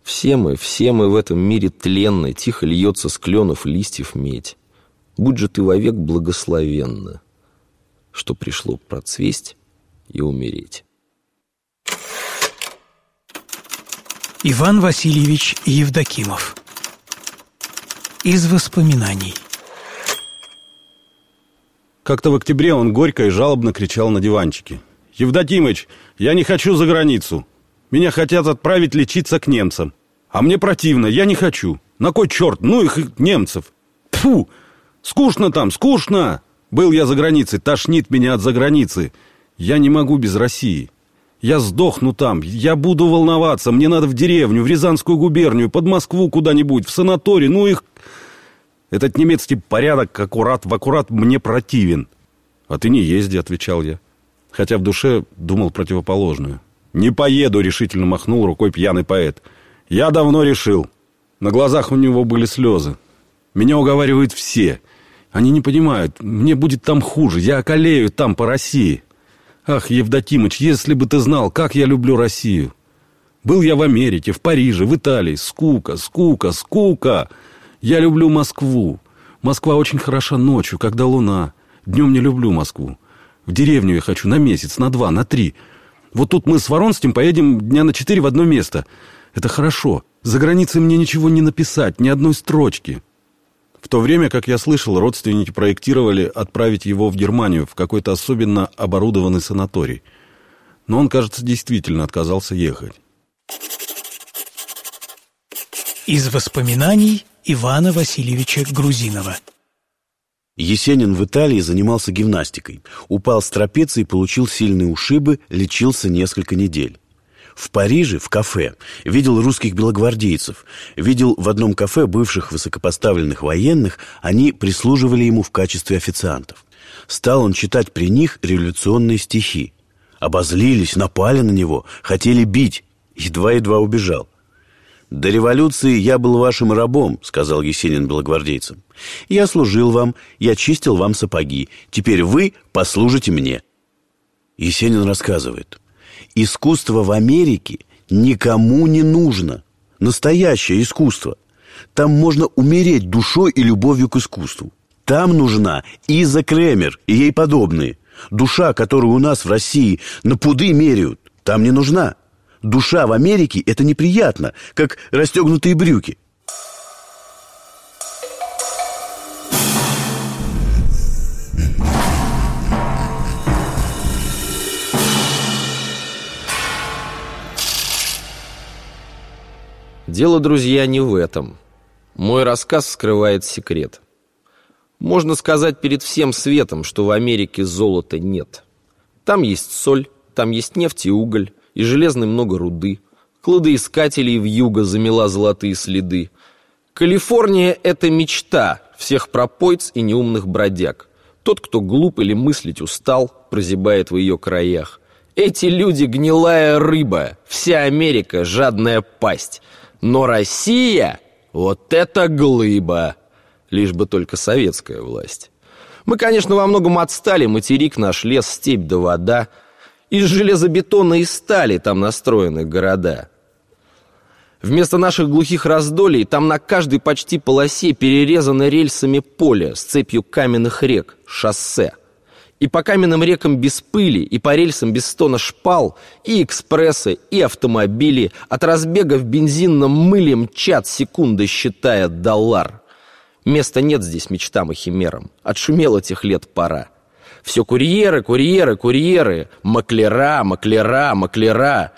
Все мы, все мы в этом мире тленны, Тихо льется с кленов листьев медь. Будь же ты вовек благословенна, Что пришло процвесть и умереть. Иван Васильевич Евдокимов Из воспоминаний Как-то в октябре он горько и жалобно кричал на диванчике. «Евдокимыч, я не хочу за границу. Меня хотят отправить лечиться к немцам. А мне противно, я не хочу. На кой черт, ну их немцев? Фу, скучно там, скучно. Был я за границей, тошнит меня от заграницы. Я не могу без России. Я сдохну там, я буду волноваться, мне надо в деревню, в Рязанскую губернию, под Москву куда-нибудь, в санаторий, ну их... Этот немецкий порядок аккурат в аккурат мне противен. А ты не езди, отвечал я. Хотя в душе думал противоположную. «Не поеду», — решительно махнул рукой пьяный поэт. Я давно решил. На глазах у него были слезы. Меня уговаривают все. Они не понимают, мне будет там хуже, я околею там по России. Ах, Евдокимыч, если бы ты знал, как я люблю Россию. Был я в Америке, в Париже, в Италии. Скука, скука, скука. Я люблю Москву. Москва очень хороша ночью, когда луна. Днем не люблю Москву. В деревню я хочу на месяц, на два, на три. Вот тут мы с Воронским поедем дня на четыре в одно место. Это хорошо. За границей мне ничего не написать, ни одной строчки. В то время, как я слышал, родственники проектировали отправить его в Германию, в какой-то особенно оборудованный санаторий. Но он, кажется, действительно отказался ехать. Из воспоминаний Ивана Васильевича Грузинова Есенин в Италии занимался гимнастикой. Упал с трапеции, получил сильные ушибы, лечился несколько недель. В Париже, в кафе, видел русских белогвардейцев. Видел в одном кафе бывших высокопоставленных военных, они прислуживали ему в качестве официантов. Стал он читать при них революционные стихи. Обозлились, напали на него, хотели бить. Едва-едва убежал. «До революции я был вашим рабом», — сказал Есенин белогвардейцам. «Я служил вам, я чистил вам сапоги. Теперь вы послужите мне». Есенин рассказывает. «Искусство в Америке никому не нужно. Настоящее искусство. Там можно умереть душой и любовью к искусству. Там нужна Иза Кремер и ей подобные. Душа, которую у нас в России на пуды меряют, там не нужна». Душа в Америке – это неприятно, как расстегнутые брюки. Дело, друзья, не в этом. Мой рассказ скрывает секрет. Можно сказать перед всем светом, что в Америке золота нет. Там есть соль, там есть нефть и уголь, и железной много руды. Кладоискателей в юго замела золотые следы. Калифорния — это мечта всех пропойц и неумных бродяг. Тот, кто глуп или мыслить устал, прозябает в ее краях. Эти люди — гнилая рыба, вся Америка — жадная пасть. Но Россия — вот это глыба! Лишь бы только советская власть. Мы, конечно, во многом отстали, материк наш, лес, степь да вода — из железобетона и стали там настроены города. Вместо наших глухих раздолей там на каждой почти полосе перерезано рельсами поле с цепью каменных рек, шоссе. И по каменным рекам без пыли, и по рельсам без стона шпал, и экспрессы, и автомобили от разбега в бензинном мыле мчат секунды, считая доллар. Места нет здесь мечтам и химерам. Отшумело тех лет пора. Все курьеры, курьеры, курьеры, маклера, маклера, маклера.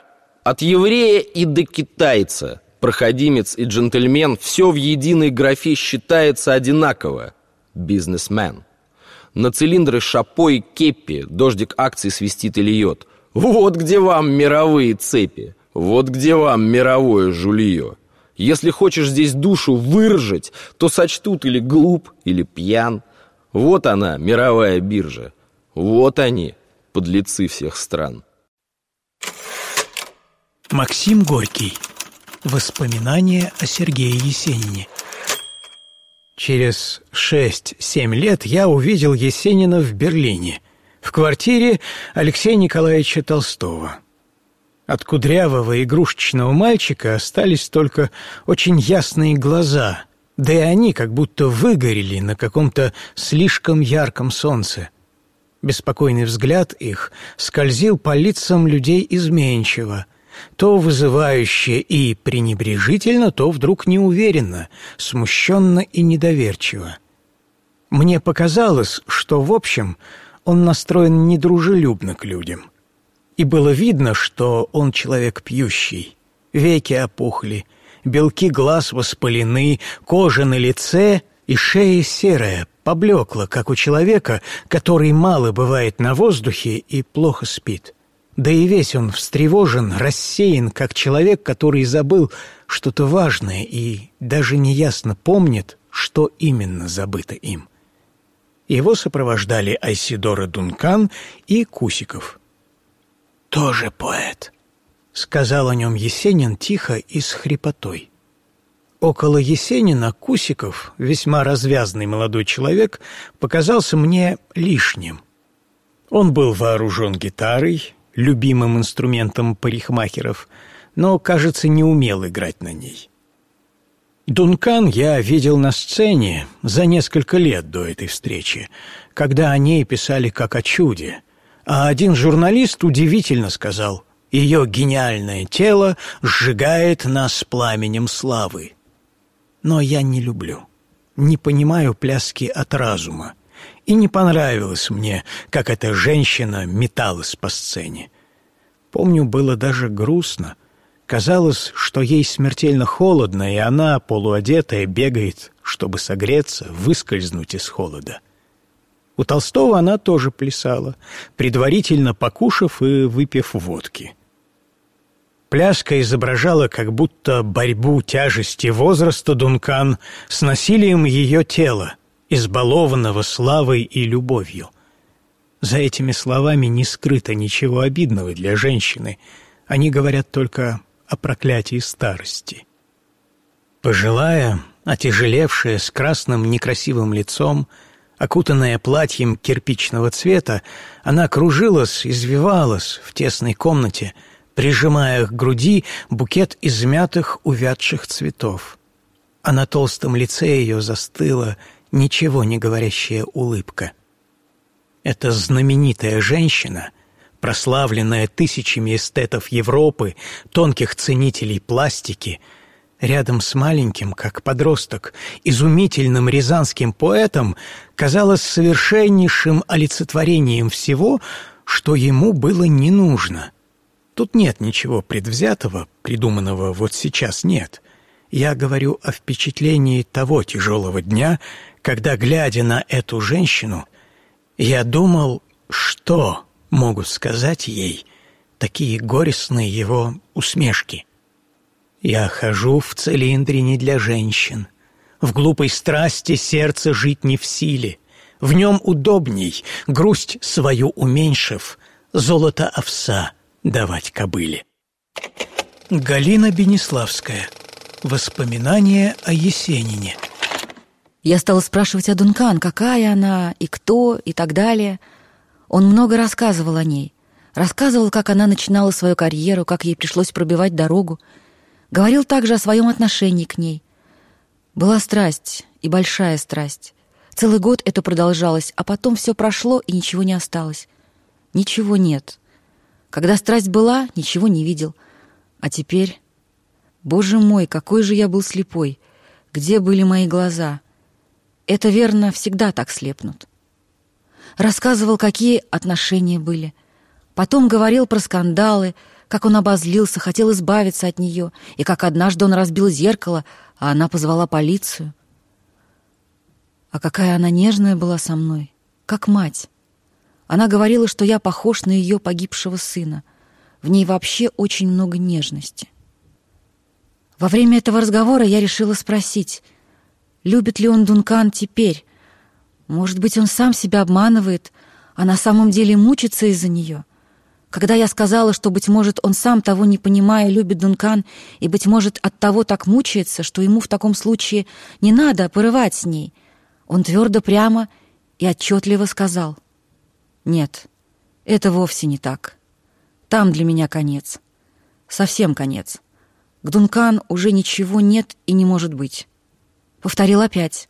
От еврея и до китайца, проходимец и джентльмен, все в единой графе считается одинаково. Бизнесмен. На цилиндры шапо и кеппи дождик акций свистит и льет. Вот где вам мировые цепи, вот где вам мировое жулье. Если хочешь здесь душу выржать, то сочтут или глуп, или пьян. Вот она, мировая биржа. Вот они, подлецы всех стран. Максим Горький. Воспоминания о Сергее Есенине. Через 6-7 лет я увидел Есенина в Берлине, в квартире Алексея Николаевича Толстого. От кудрявого игрушечного мальчика остались только очень ясные глаза, да и они как будто выгорели на каком-то слишком ярком солнце. Беспокойный взгляд их скользил по лицам людей изменчиво, то вызывающе и пренебрежительно, то вдруг неуверенно, смущенно и недоверчиво. Мне показалось, что, в общем, он настроен недружелюбно к людям. И было видно, что он человек пьющий. Веки опухли, белки глаз воспалены, кожа на лице и шея серая, поблекла, как у человека, который мало бывает на воздухе и плохо спит. Да и весь он встревожен, рассеян, как человек, который забыл что-то важное и даже неясно помнит, что именно забыто им. Его сопровождали Айсидора Дункан и Кусиков. «Тоже поэт», — сказал о нем Есенин тихо и с хрипотой. Около Есенина Кусиков, весьма развязный молодой человек, показался мне лишним. Он был вооружен гитарой, любимым инструментом парикмахеров, но, кажется, не умел играть на ней. Дункан я видел на сцене за несколько лет до этой встречи, когда о ней писали как о чуде, а один журналист удивительно сказал «Ее гениальное тело сжигает нас пламенем славы». Но я не люблю, не понимаю пляски от разума, и не понравилось мне, как эта женщина металась по сцене. Помню, было даже грустно — Казалось, что ей смертельно холодно, и она, полуодетая, бегает, чтобы согреться, выскользнуть из холода. У Толстого она тоже плясала, предварительно покушав и выпив водки. Пляска изображала как будто борьбу тяжести возраста Дункан с насилием ее тела, избалованного славой и любовью. За этими словами не скрыто ничего обидного для женщины. Они говорят только о проклятии старости. Пожилая, отяжелевшая, с красным некрасивым лицом, окутанная платьем кирпичного цвета, она кружилась, извивалась в тесной комнате, прижимая к груди букет измятых увядших цветов. А на толстом лице ее застыла ничего не говорящая улыбка. Эта знаменитая женщина — прославленная тысячами эстетов Европы, тонких ценителей пластики, рядом с маленьким, как подросток, изумительным рязанским поэтом, казалось совершеннейшим олицетворением всего, что ему было не нужно. Тут нет ничего предвзятого, придуманного вот сейчас нет. Я говорю о впечатлении того тяжелого дня, когда, глядя на эту женщину, я думал, что могут сказать ей такие горестные его усмешки. «Я хожу в цилиндре не для женщин. В глупой страсти сердце жить не в силе. В нем удобней, грусть свою уменьшив, золото овса давать кобыле». Галина Бенеславская. Воспоминания о Есенине. Я стала спрашивать о Дункан, какая она, и кто, и так далее — он много рассказывал о ней. Рассказывал, как она начинала свою карьеру, как ей пришлось пробивать дорогу. Говорил также о своем отношении к ней. Была страсть, и большая страсть. Целый год это продолжалось, а потом все прошло, и ничего не осталось. Ничего нет. Когда страсть была, ничего не видел. А теперь... Боже мой, какой же я был слепой! Где были мои глаза? Это, верно, всегда так слепнут рассказывал, какие отношения были. Потом говорил про скандалы, как он обозлился, хотел избавиться от нее, и как однажды он разбил зеркало, а она позвала полицию. А какая она нежная была со мной, как мать. Она говорила, что я похож на ее погибшего сына. В ней вообще очень много нежности. Во время этого разговора я решила спросить, любит ли он Дункан теперь, может быть, он сам себя обманывает, а на самом деле мучится из-за нее. Когда я сказала, что, быть может, он сам того не понимая, любит Дункан, и, быть может, от того так мучается, что ему в таком случае не надо порывать с ней, он твердо прямо и отчетливо сказал, «Нет, это вовсе не так. Там для меня конец. Совсем конец. К Дункан уже ничего нет и не может быть». Повторил опять,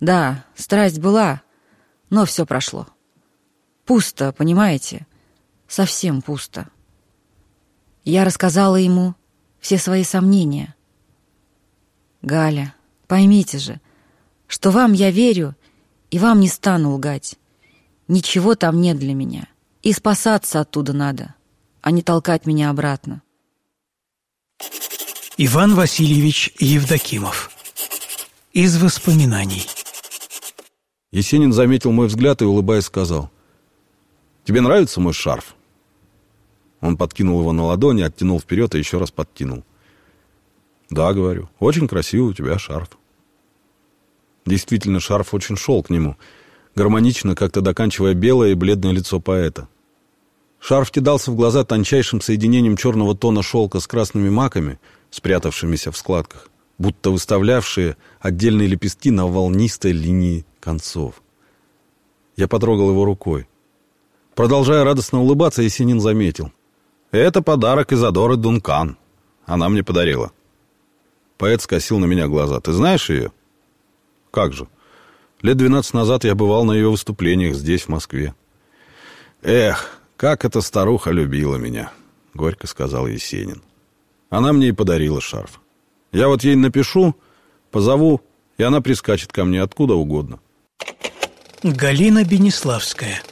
да, страсть была, но все прошло. Пусто, понимаете? Совсем пусто. Я рассказала ему все свои сомнения. Галя, поймите же, что вам я верю и вам не стану лгать. Ничего там нет для меня. И спасаться оттуда надо, а не толкать меня обратно. Иван Васильевич Евдокимов. Из воспоминаний. Есенин заметил мой взгляд и, улыбаясь, сказал, «Тебе нравится мой шарф?» Он подкинул его на ладони, оттянул вперед и еще раз подкинул. «Да, — говорю, — очень красивый у тебя шарф». Действительно, шарф очень шел к нему, гармонично, как-то доканчивая белое и бледное лицо поэта. Шарф кидался в глаза тончайшим соединением черного тона шелка с красными маками, спрятавшимися в складках, будто выставлявшие отдельные лепестки на волнистой линии концов. Я потрогал его рукой. Продолжая радостно улыбаться, Есенин заметил. «Это подарок из Адоры Дункан. Она мне подарила». Поэт скосил на меня глаза. «Ты знаешь ее?» «Как же? Лет двенадцать назад я бывал на ее выступлениях здесь, в Москве». «Эх, как эта старуха любила меня», — горько сказал Есенин. «Она мне и подарила шарф. Я вот ей напишу, позову, и она прискачет ко мне откуда угодно». Галина Бенеславская.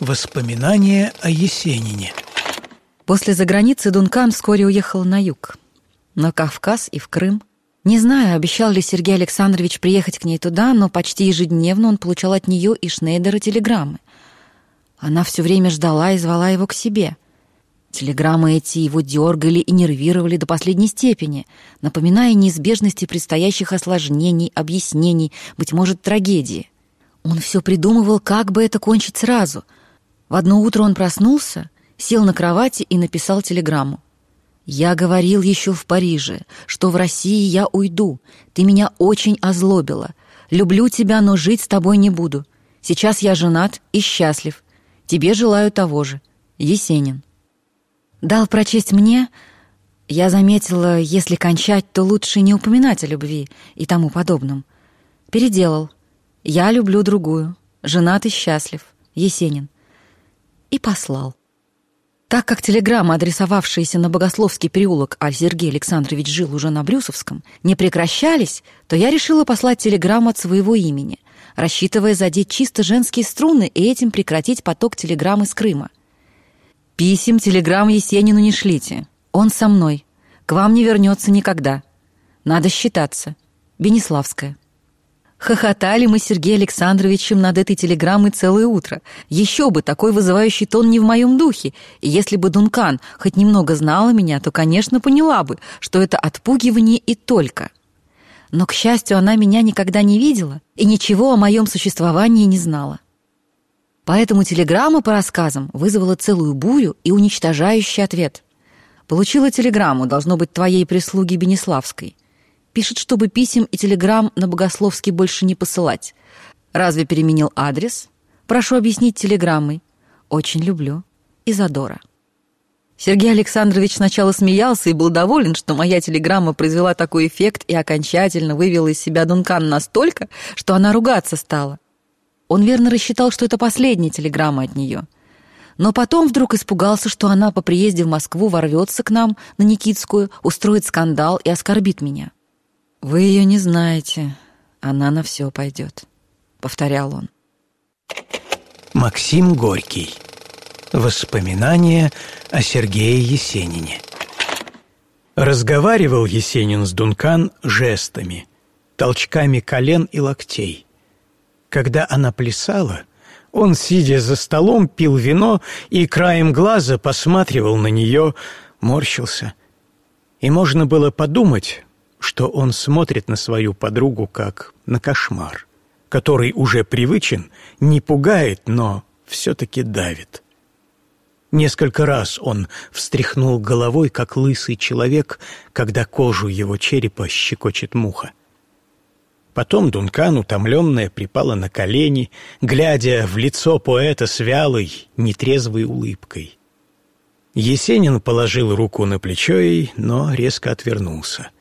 Воспоминания о Есенине. После заграницы Дункан вскоре уехал на юг. На Кавказ и в Крым. Не знаю, обещал ли Сергей Александрович приехать к ней туда, но почти ежедневно он получал от нее и Шнейдера телеграммы. Она все время ждала и звала его к себе. Телеграммы эти его дергали и нервировали до последней степени, напоминая неизбежности предстоящих осложнений, объяснений, быть может, трагедии. Он все придумывал, как бы это кончить сразу. В одно утро он проснулся, сел на кровати и написал телеграмму. «Я говорил еще в Париже, что в России я уйду. Ты меня очень озлобила. Люблю тебя, но жить с тобой не буду. Сейчас я женат и счастлив. Тебе желаю того же. Есенин». Дал прочесть мне... Я заметила, если кончать, то лучше не упоминать о любви и тому подобном. Переделал. Я люблю другую. Женат и счастлив. Есенин. И послал. Так как телеграмма, адресовавшаяся на Богословский переулок, а Сергей Александрович жил уже на Брюсовском, не прекращались, то я решила послать телеграмму от своего имени, рассчитывая задеть чисто женские струны и этим прекратить поток телеграмм из Крыма. Писем, телеграмм Есенину не шлите. Он со мной. К вам не вернется никогда. Надо считаться. Бенеславская. Хохотали мы с Сергеем Александровичем над этой телеграммой целое утро. Еще бы, такой вызывающий тон не в моем духе. И если бы Дункан хоть немного знала меня, то, конечно, поняла бы, что это отпугивание и только. Но, к счастью, она меня никогда не видела и ничего о моем существовании не знала. Поэтому телеграмма по рассказам вызвала целую бурю и уничтожающий ответ. Получила телеграмму, должно быть, твоей прислуги Бенеславской. Пишет, чтобы писем и телеграмм на Богословский больше не посылать. Разве переменил адрес? Прошу объяснить телеграммой. Очень люблю. Изадора. Сергей Александрович сначала смеялся и был доволен, что моя телеграмма произвела такой эффект и окончательно вывела из себя Дункан настолько, что она ругаться стала. Он верно рассчитал, что это последняя телеграмма от нее. Но потом вдруг испугался, что она по приезде в Москву ворвется к нам на Никитскую, устроит скандал и оскорбит меня. «Вы ее не знаете. Она на все пойдет», — повторял он. Максим Горький. Воспоминания о Сергее Есенине. Разговаривал Есенин с Дункан жестами, толчками колен и локтей. Когда она плясала, он, сидя за столом, пил вино и краем глаза посматривал на нее, морщился. И можно было подумать, что он смотрит на свою подругу как на кошмар, который уже привычен, не пугает, но все-таки давит. Несколько раз он встряхнул головой, как лысый человек, когда кожу его черепа щекочет муха. Потом Дункан, утомленная, припала на колени, глядя в лицо поэта с вялой, нетрезвой улыбкой. Есенин положил руку на плечо ей, но резко отвернулся —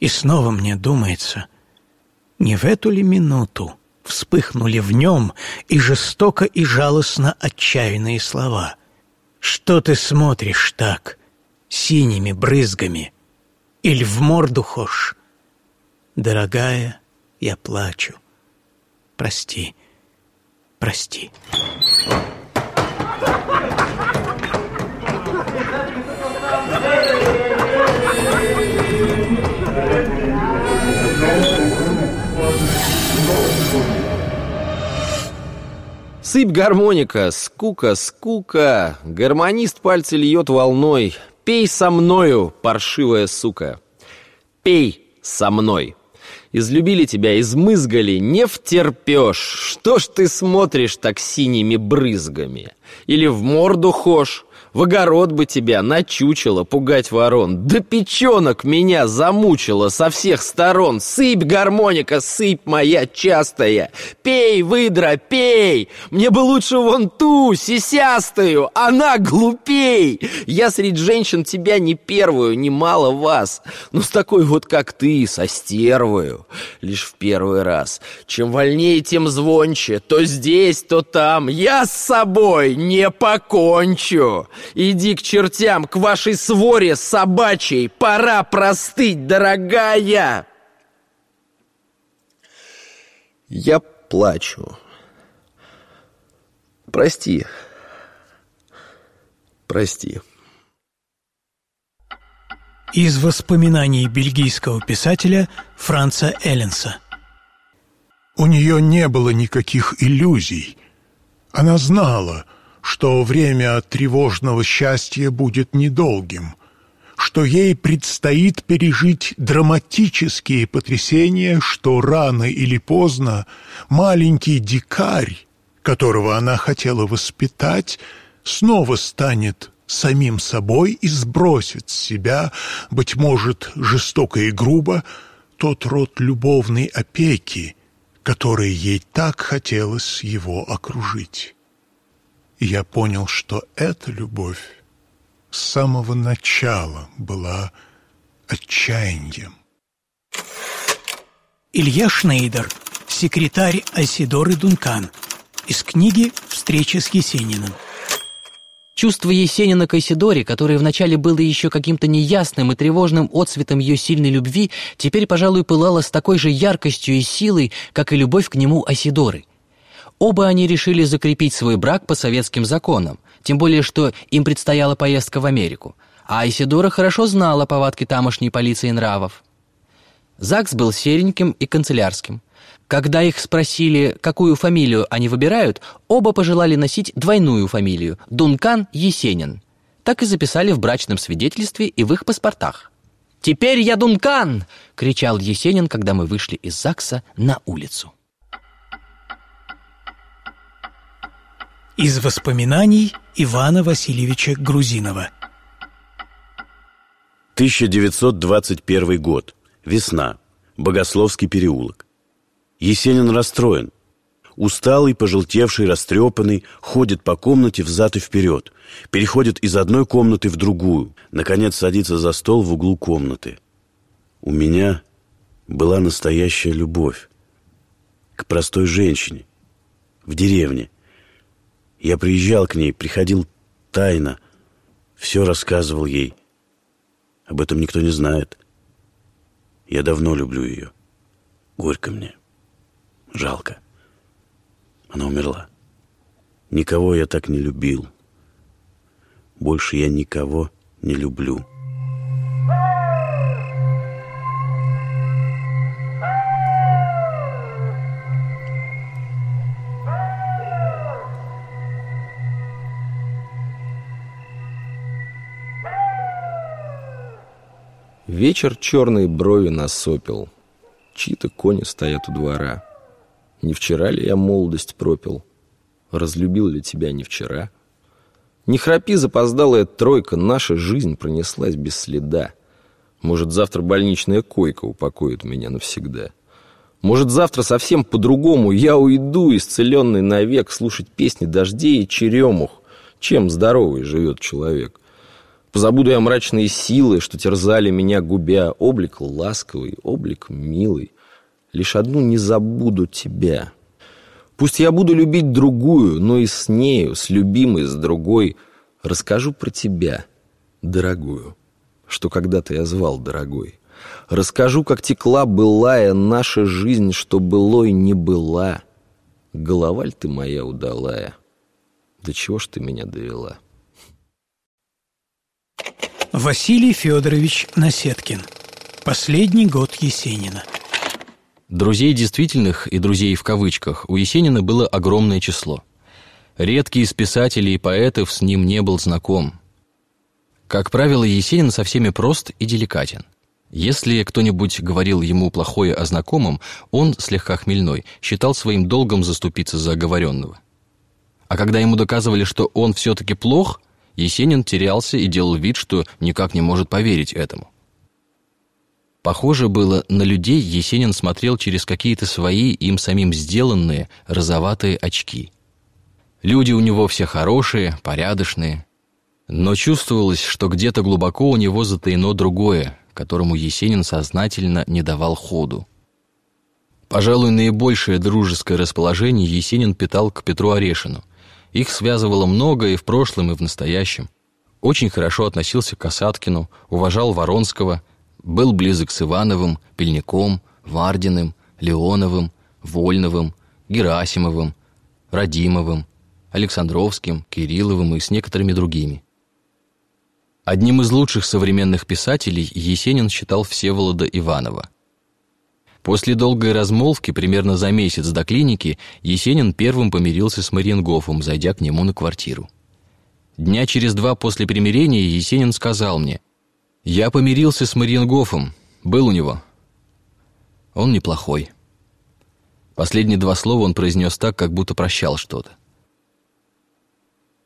и снова мне думается, не в эту ли минуту вспыхнули в нем и жестоко и жалостно отчаянные слова. «Что ты смотришь так, синими брызгами? Или в морду хошь? Дорогая, я плачу. Прости, прости». Сыпь гармоника, скука, скука, гармонист пальцы льет волной. Пей со мною, паршивая сука. Пей со мной. Излюбили тебя, измызгали, не втерпешь. Что ж ты смотришь так синими брызгами? Или в морду хошь? В огород бы тебя начучило пугать ворон. Да печенок меня замучило со всех сторон. Сыпь, гармоника, сыпь моя частая. Пей, выдра, пей. Мне бы лучше вон ту, сисястую. Она глупей. Я среди женщин тебя не первую, не мало вас. Но с такой вот, как ты, со стервою. Лишь в первый раз. Чем вольнее, тем звонче. То здесь, то там. Я с собой не покончу. Иди к чертям, к вашей своре собачьей. Пора простыть, дорогая. Я плачу. Прости. Прости. Из воспоминаний бельгийского писателя Франца Элленса. У нее не было никаких иллюзий. Она знала, что время тревожного счастья будет недолгим, что ей предстоит пережить драматические потрясения, что рано или поздно маленький дикарь, которого она хотела воспитать, снова станет самим собой и сбросит с себя, быть может, жестоко и грубо, тот род любовной опеки, который ей так хотелось его окружить. И я понял, что эта любовь с самого начала была отчаянием. Илья Шнейдер, секретарь Асидоры Дункан, из книги «Встреча с Есениным». Чувство Есенина к Айсидоре, которое вначале было еще каким-то неясным и тревожным отцветом ее сильной любви, теперь, пожалуй, пылало с такой же яркостью и силой, как и любовь к нему Айсидоры. Оба они решили закрепить свой брак по советским законам, тем более, что им предстояла поездка в Америку. А Айсидора хорошо знала повадки тамошней полиции нравов. ЗАГС был сереньким и канцелярским. Когда их спросили, какую фамилию они выбирают, оба пожелали носить двойную фамилию – Дункан Есенин. Так и записали в брачном свидетельстве и в их паспортах. «Теперь я Дункан!» – кричал Есенин, когда мы вышли из ЗАГСа на улицу. Из воспоминаний Ивана Васильевича Грузинова. 1921 год. Весна. Богословский переулок. Есенин расстроен. Усталый, пожелтевший, растрепанный, ходит по комнате взад и вперед, переходит из одной комнаты в другую, наконец садится за стол в углу комнаты. У меня была настоящая любовь к простой женщине в деревне. Я приезжал к ней, приходил тайно, все рассказывал ей. Об этом никто не знает. Я давно люблю ее. Горько мне. Жалко. Она умерла. Никого я так не любил. Больше я никого не люблю. Вечер черные брови насопил. Чьи-то кони стоят у двора. Не вчера ли я молодость пропил? Разлюбил ли тебя не вчера? Не храпи, запоздалая тройка, наша жизнь пронеслась без следа. Может, завтра больничная койка упокоит меня навсегда. Может, завтра совсем по-другому я уйду, исцеленный навек, слушать песни дождей и черемух. Чем здоровый живет человек? Позабуду я мрачные силы, что терзали меня губя. Облик ласковый, облик милый. Лишь одну не забуду тебя. Пусть я буду любить другую, но и с нею, с любимой, с другой, расскажу про тебя, дорогую, что когда-то я звал дорогой. Расскажу, как текла былая наша жизнь, что былой не была. Голова ль ты моя удалая? До чего ж ты меня довела?» Василий Федорович Насеткин. Последний год Есенина. Друзей действительных и друзей в кавычках у Есенина было огромное число. Редкий из писателей и поэтов с ним не был знаком. Как правило, Есенин со всеми прост и деликатен. Если кто-нибудь говорил ему плохое о знакомом, он, слегка хмельной, считал своим долгом заступиться за оговоренного. А когда ему доказывали, что он все-таки плох, Есенин терялся и делал вид, что никак не может поверить этому. Похоже было, на людей Есенин смотрел через какие-то свои, им самим сделанные, розоватые очки. Люди у него все хорошие, порядочные. Но чувствовалось, что где-то глубоко у него затаено другое, которому Есенин сознательно не давал ходу. Пожалуй, наибольшее дружеское расположение Есенин питал к Петру Орешину. Их связывало много и в прошлом, и в настоящем. Очень хорошо относился к Касаткину, уважал Воронского – был близок с Ивановым, Пельником, Вардиным, Леоновым, Вольновым, Герасимовым, Радимовым, Александровским, Кирилловым и с некоторыми другими. Одним из лучших современных писателей Есенин считал Всеволода Иванова. После долгой размолвки, примерно за месяц до клиники, Есенин первым помирился с Мариенгофом, зайдя к нему на квартиру. Дня через два после примирения Есенин сказал мне, я помирился с Мариенгофом, был у него. Он неплохой. Последние два слова он произнес так, как будто прощал что-то.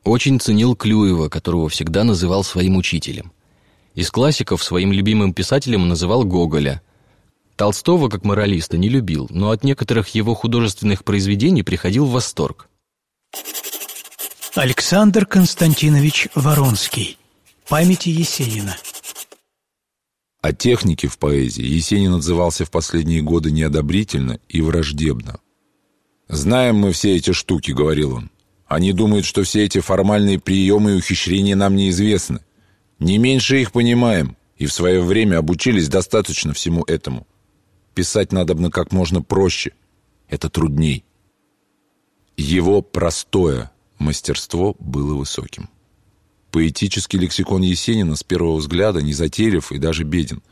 Очень ценил Клюева, которого всегда называл своим учителем. Из классиков своим любимым писателем называл Гоголя. Толстого, как моралиста, не любил, но от некоторых его художественных произведений приходил в восторг. Александр Константинович Воронский. Памяти Есенина. О технике в поэзии Есенин отзывался в последние годы неодобрительно и враждебно. «Знаем мы все эти штуки», — говорил он. «Они думают, что все эти формальные приемы и ухищрения нам неизвестны. Не меньше их понимаем, и в свое время обучились достаточно всему этому. Писать надо бы как можно проще. Это трудней». Его простое мастерство было высоким. Поэтический лексикон Есенина с первого взгляда не затейлив и даже беден.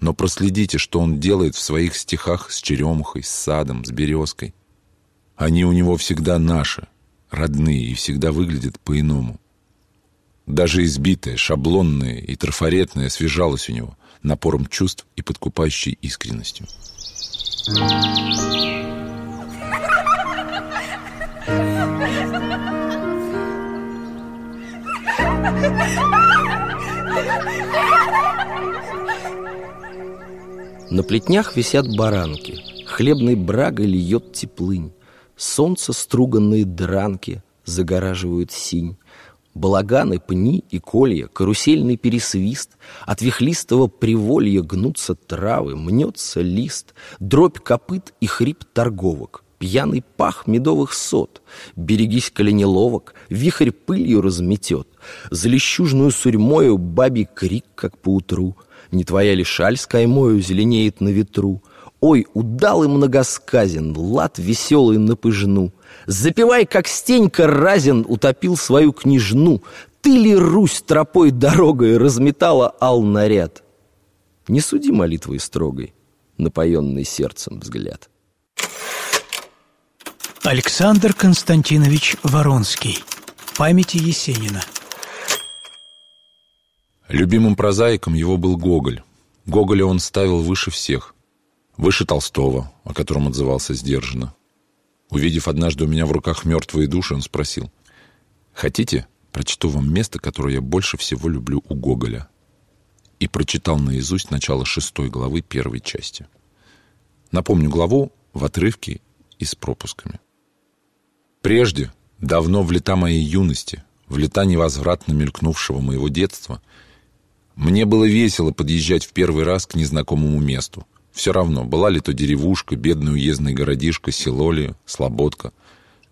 Но проследите, что он делает в своих стихах с черемухой, с садом, с березкой. Они у него всегда наши, родные, и всегда выглядят по-иному. Даже избитое, шаблонное и трафаретное освежалось у него напором чувств и подкупающей искренностью. На плетнях висят баранки, Хлебной брагой льет теплынь, Солнце струганные дранки Загораживают синь. Балаганы, пни и колья, карусельный пересвист, От вихлистого приволья гнутся травы, мнется лист, Дробь копыт и хрип торговок пьяный пах медовых сот. Берегись коленеловок, вихрь пылью разметет. За лещужную сурьмою бабий крик, как поутру. Не твоя ли шаль с каймою зеленеет на ветру? Ой, удал и многосказен, лад веселый на пыжну. Запевай, как стенька разин утопил свою княжну. Ты ли, Русь, тропой дорогой разметала ал наряд? Не суди молитвой строгой, напоенный сердцем взгляд. Александр Константинович Воронский. Памяти Есенина. Любимым прозаиком его был Гоголь. Гоголя он ставил выше всех. Выше Толстого, о котором отзывался сдержанно. Увидев однажды у меня в руках мертвые души, он спросил, «Хотите, прочту вам место, которое я больше всего люблю у Гоголя?» И прочитал наизусть начало шестой главы первой части. Напомню главу в отрывке и с пропусками. Прежде, давно в лета моей юности, в лета невозвратно мелькнувшего моего детства, мне было весело подъезжать в первый раз к незнакомому месту. Все равно, была ли то деревушка, бедный уездный городишко, село ли, слободка.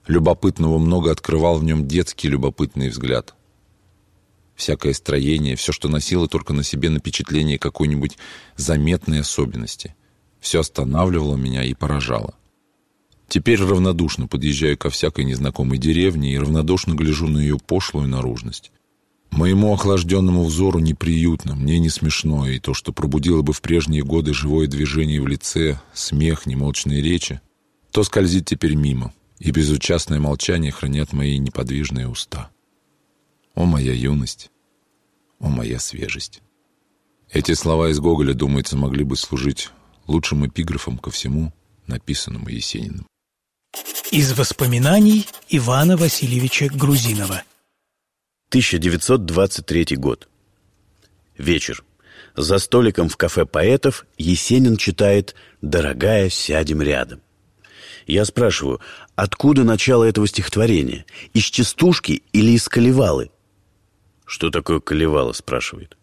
Любопытного много открывал в нем детский любопытный взгляд. Всякое строение, все, что носило только на себе напечатление какой-нибудь заметной особенности. Все останавливало меня и поражало. Теперь равнодушно подъезжаю ко всякой незнакомой деревне и равнодушно гляжу на ее пошлую наружность. Моему охлажденному взору неприютно, мне не смешно, и то, что пробудило бы в прежние годы живое движение в лице, смех, немолчные речи, то скользит теперь мимо, и безучастное молчание хранят мои неподвижные уста. О, моя юность! О, моя свежесть! Эти слова из Гоголя, думается, могли бы служить лучшим эпиграфом ко всему, написанному Есениным. Из воспоминаний Ивана Васильевича Грузинова 1923 год. Вечер. За столиком в кафе поэтов Есенин читает «Дорогая, сядем рядом». Я спрашиваю, откуда начало этого стихотворения? Из частушки или из Калевалы? Что такое Калевала, спрашивает.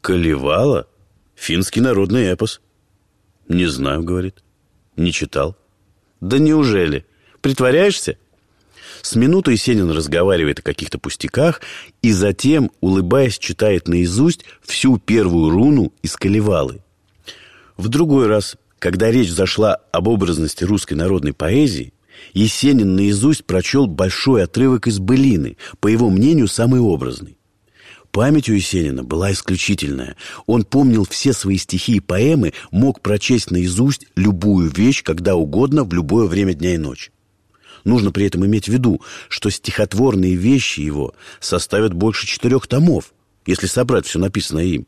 Калевала? Финский народный эпос. Не знаю, говорит. Не читал. Да неужели? Притворяешься? С минутой Сенин разговаривает о каких-то пустяках и затем, улыбаясь, читает наизусть всю первую руну из Калевалы. В другой раз, когда речь зашла об образности русской народной поэзии, Есенин наизусть прочел большой отрывок из «Былины», по его мнению, самый образный. Память у Есенина была исключительная. Он помнил все свои стихи и поэмы, мог прочесть наизусть любую вещь, когда угодно, в любое время дня и ночи. Нужно при этом иметь в виду, что стихотворные вещи его составят больше четырех томов, если собрать все написанное им.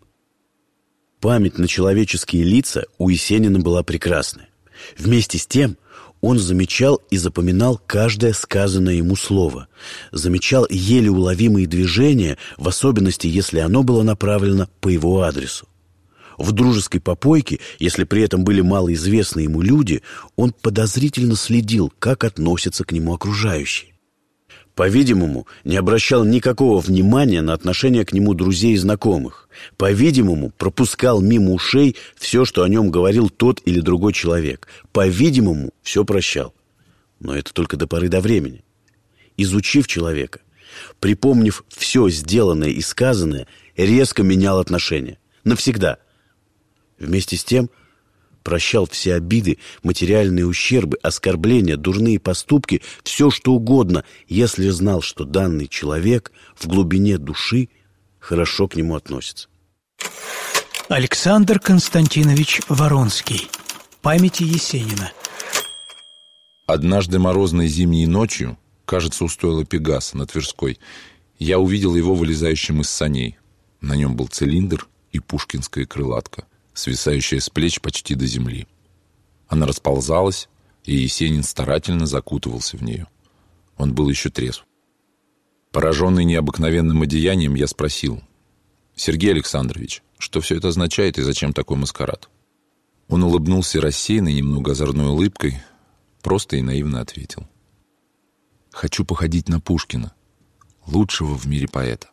Память на человеческие лица у Есенина была прекрасная. Вместе с тем он замечал и запоминал каждое сказанное ему слово, замечал еле уловимые движения, в особенности, если оно было направлено по его адресу. В дружеской попойке, если при этом были малоизвестные ему люди, он подозрительно следил, как относятся к нему окружающие. По-видимому, не обращал никакого внимания на отношение к нему друзей и знакомых. По-видимому, пропускал мимо ушей все, что о нем говорил тот или другой человек. По-видимому, все прощал. Но это только до поры до времени. Изучив человека, припомнив все сделанное и сказанное, резко менял отношения. Навсегда – Вместе с тем прощал все обиды, материальные ущербы, оскорбления, дурные поступки, все что угодно, если знал, что данный человек в глубине души хорошо к нему относится. Александр Константинович Воронский. Памяти Есенина. Однажды морозной зимней ночью, кажется, у стойла Пегаса на Тверской, я увидел его вылезающим из саней. На нем был цилиндр и пушкинская крылатка свисающая с плеч почти до земли. Она расползалась, и Есенин старательно закутывался в нее. Он был еще трезв. Пораженный необыкновенным одеянием, я спросил, «Сергей Александрович, что все это означает и зачем такой маскарад?» Он улыбнулся рассеянной, немного озорной улыбкой, просто и наивно ответил. «Хочу походить на Пушкина, лучшего в мире поэта».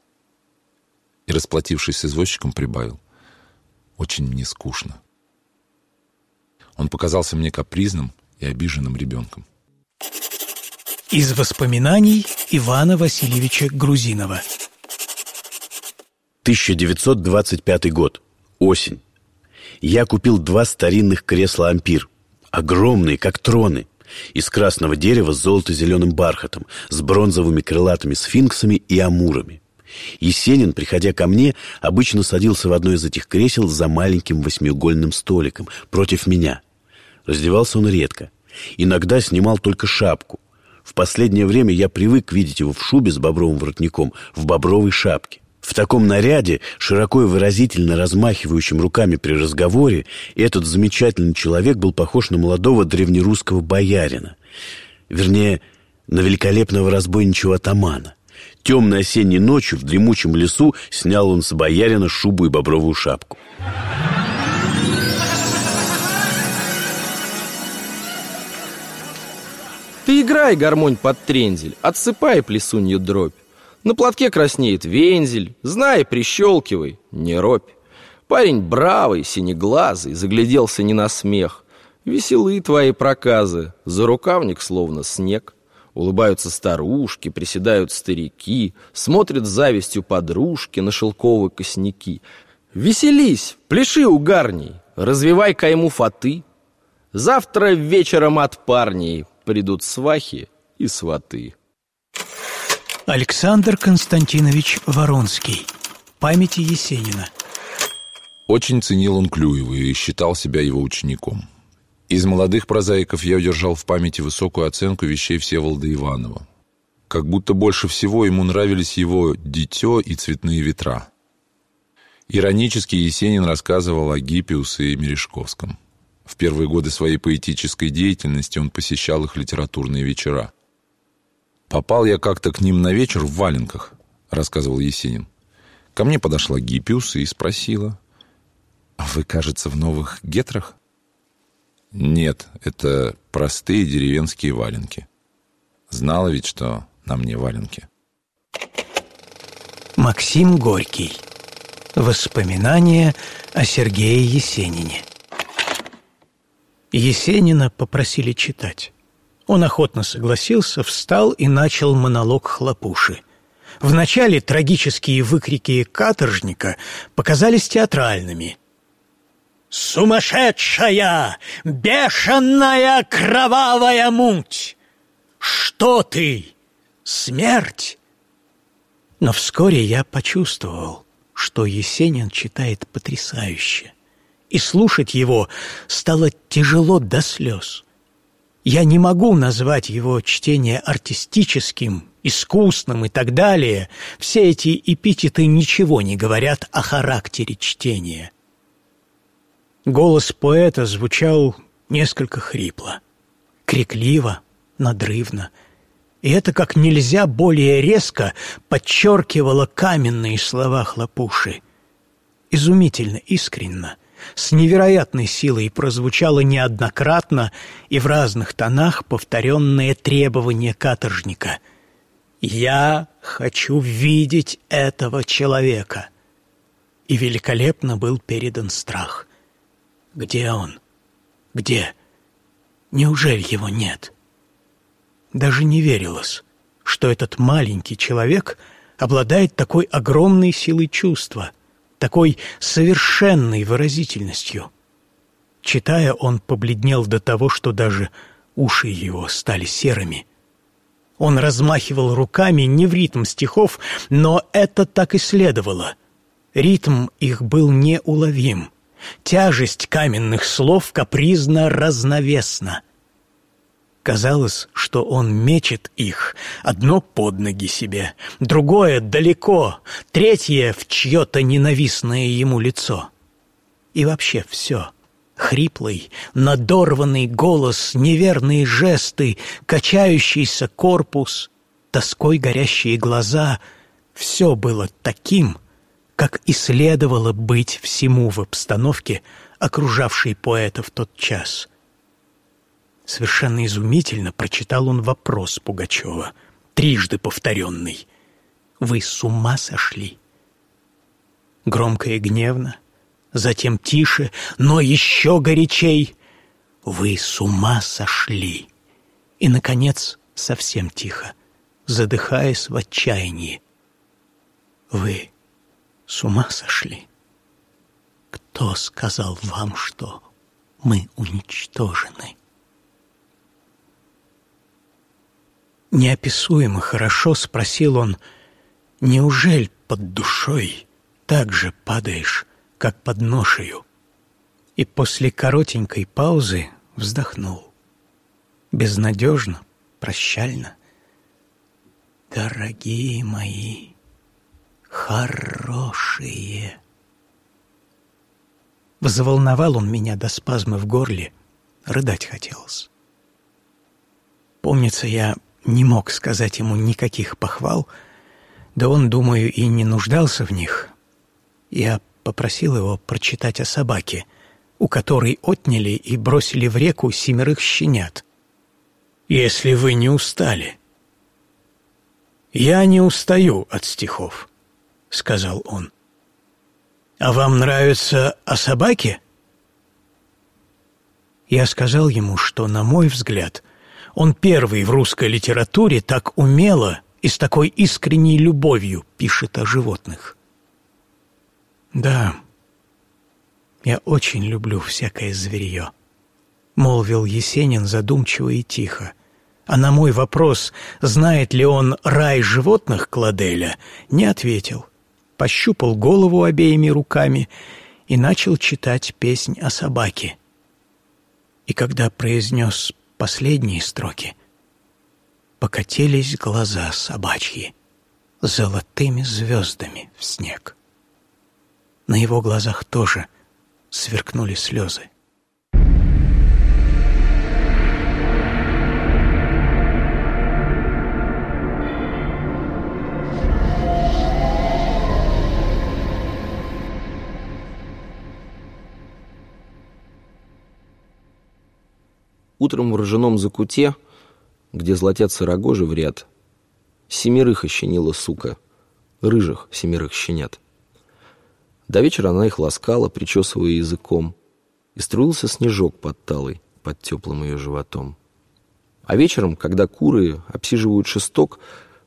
И, расплатившись с извозчиком, прибавил – очень мне скучно. Он показался мне капризным и обиженным ребенком. Из воспоминаний Ивана Васильевича Грузинова 1925 год. Осень. Я купил два старинных кресла «Ампир». Огромные, как троны. Из красного дерева с золото-зеленым бархатом, с бронзовыми крылатыми сфинксами и амурами. Есенин, приходя ко мне, обычно садился в одно из этих кресел за маленьким восьмиугольным столиком против меня. Раздевался он редко. Иногда снимал только шапку. В последнее время я привык видеть его в шубе с бобровым воротником, в бобровой шапке. В таком наряде, широко и выразительно размахивающим руками при разговоре, этот замечательный человек был похож на молодого древнерусского боярина. Вернее, на великолепного разбойничего атамана. Темной осенней ночью в дремучем лесу снял он с боярина шубу и бобровую шапку. Ты играй, гармонь под трензель, отсыпай плесунью дробь. На платке краснеет вензель, знай, прищелкивай, не робь. Парень бравый, синеглазый, загляделся не на смех. Веселые твои проказы, за рукавник словно снег. Улыбаются старушки, приседают старики, Смотрят с завистью подружки на шелковые косяки. Веселись, пляши угарней, развивай кайму фаты. Завтра вечером от парней придут свахи и сваты. Александр Константинович Воронский. Памяти Есенина. Очень ценил он Клюева и считал себя его учеником. Из молодых прозаиков я удержал в памяти высокую оценку вещей Всеволода Иванова. Как будто больше всего ему нравились его «Дитё» и «Цветные ветра». Иронически Есенин рассказывал о Гиппиусе и Мережковском. В первые годы своей поэтической деятельности он посещал их литературные вечера. Попал я как-то к ним на вечер в валенках. рассказывал Есенин. Ко мне подошла Гиппиус и спросила, «А вы, кажется, в новых гетрах?» «Нет, это простые деревенские валенки. Знала ведь, что на мне валенки». Максим Горький. Воспоминания о Сергее Есенине. Есенина попросили читать. Он охотно согласился, встал и начал монолог хлопуши. Вначале трагические выкрики каторжника показались театральными. «Сумасшедшая, бешеная кровавая муть! Что ты? Смерть?» Но вскоре я почувствовал, что Есенин читает потрясающе, и слушать его стало тяжело до слез. Я не могу назвать его чтение артистическим, искусным и так далее. Все эти эпитеты ничего не говорят о характере чтения. Голос поэта звучал несколько хрипло, крикливо, надрывно, и это как нельзя более резко подчеркивало каменные слова хлопуши. Изумительно, искренно, с невероятной силой прозвучало неоднократно и в разных тонах повторенное требование каторжника. «Я хочу видеть этого человека». И великолепно был передан страх. Где он? Где? Неужели его нет?» Даже не верилось, что этот маленький человек обладает такой огромной силой чувства, такой совершенной выразительностью. Читая, он побледнел до того, что даже уши его стали серыми. Он размахивал руками не в ритм стихов, но это так и следовало. Ритм их был неуловим. Тяжесть каменных слов капризно разновесна — Казалось, что он мечет их, одно под ноги себе, другое далеко, третье в чье-то ненавистное ему лицо. И вообще все. Хриплый, надорванный голос, неверные жесты, качающийся корпус, тоской горящие глаза — все было таким, как и следовало быть всему в обстановке, окружавшей поэта в тот час — Совершенно изумительно прочитал он вопрос Пугачева, трижды повторенный. «Вы с ума сошли?» Громко и гневно, затем тише, но еще горячей. «Вы с ума сошли!» И, наконец, совсем тихо, задыхаясь в отчаянии. «Вы с ума сошли? Кто сказал вам, что мы уничтожены?» Неописуемо хорошо спросил он, «Неужель под душой так же падаешь, как под ношею?» И после коротенькой паузы вздохнул. Безнадежно, прощально. «Дорогие мои, хорошие!» Взволновал он меня до спазма в горле, рыдать хотелось. Помнится, я не мог сказать ему никаких похвал, да он, думаю, и не нуждался в них. Я попросил его прочитать о собаке, у которой отняли и бросили в реку семерых щенят. «Если вы не устали». «Я не устаю от стихов», — сказал он. «А вам нравится о собаке?» Я сказал ему, что, на мой взгляд, — он первый в русской литературе так умело и с такой искренней любовью пишет о животных. «Да, я очень люблю всякое зверье», — молвил Есенин задумчиво и тихо. А на мой вопрос, знает ли он рай животных Кладеля, не ответил. Пощупал голову обеими руками и начал читать песнь о собаке. И когда произнес последние строки покатились глаза собачьи золотыми звездами в снег. На его глазах тоже сверкнули слезы. Утром в ржаном закуте, где золотятся рогожи в ряд, семерых ощенила сука, рыжих семерых щенят. До вечера она их ласкала, причесывая языком, и струился снежок под талой, под теплым ее животом. А вечером, когда куры обсиживают шесток,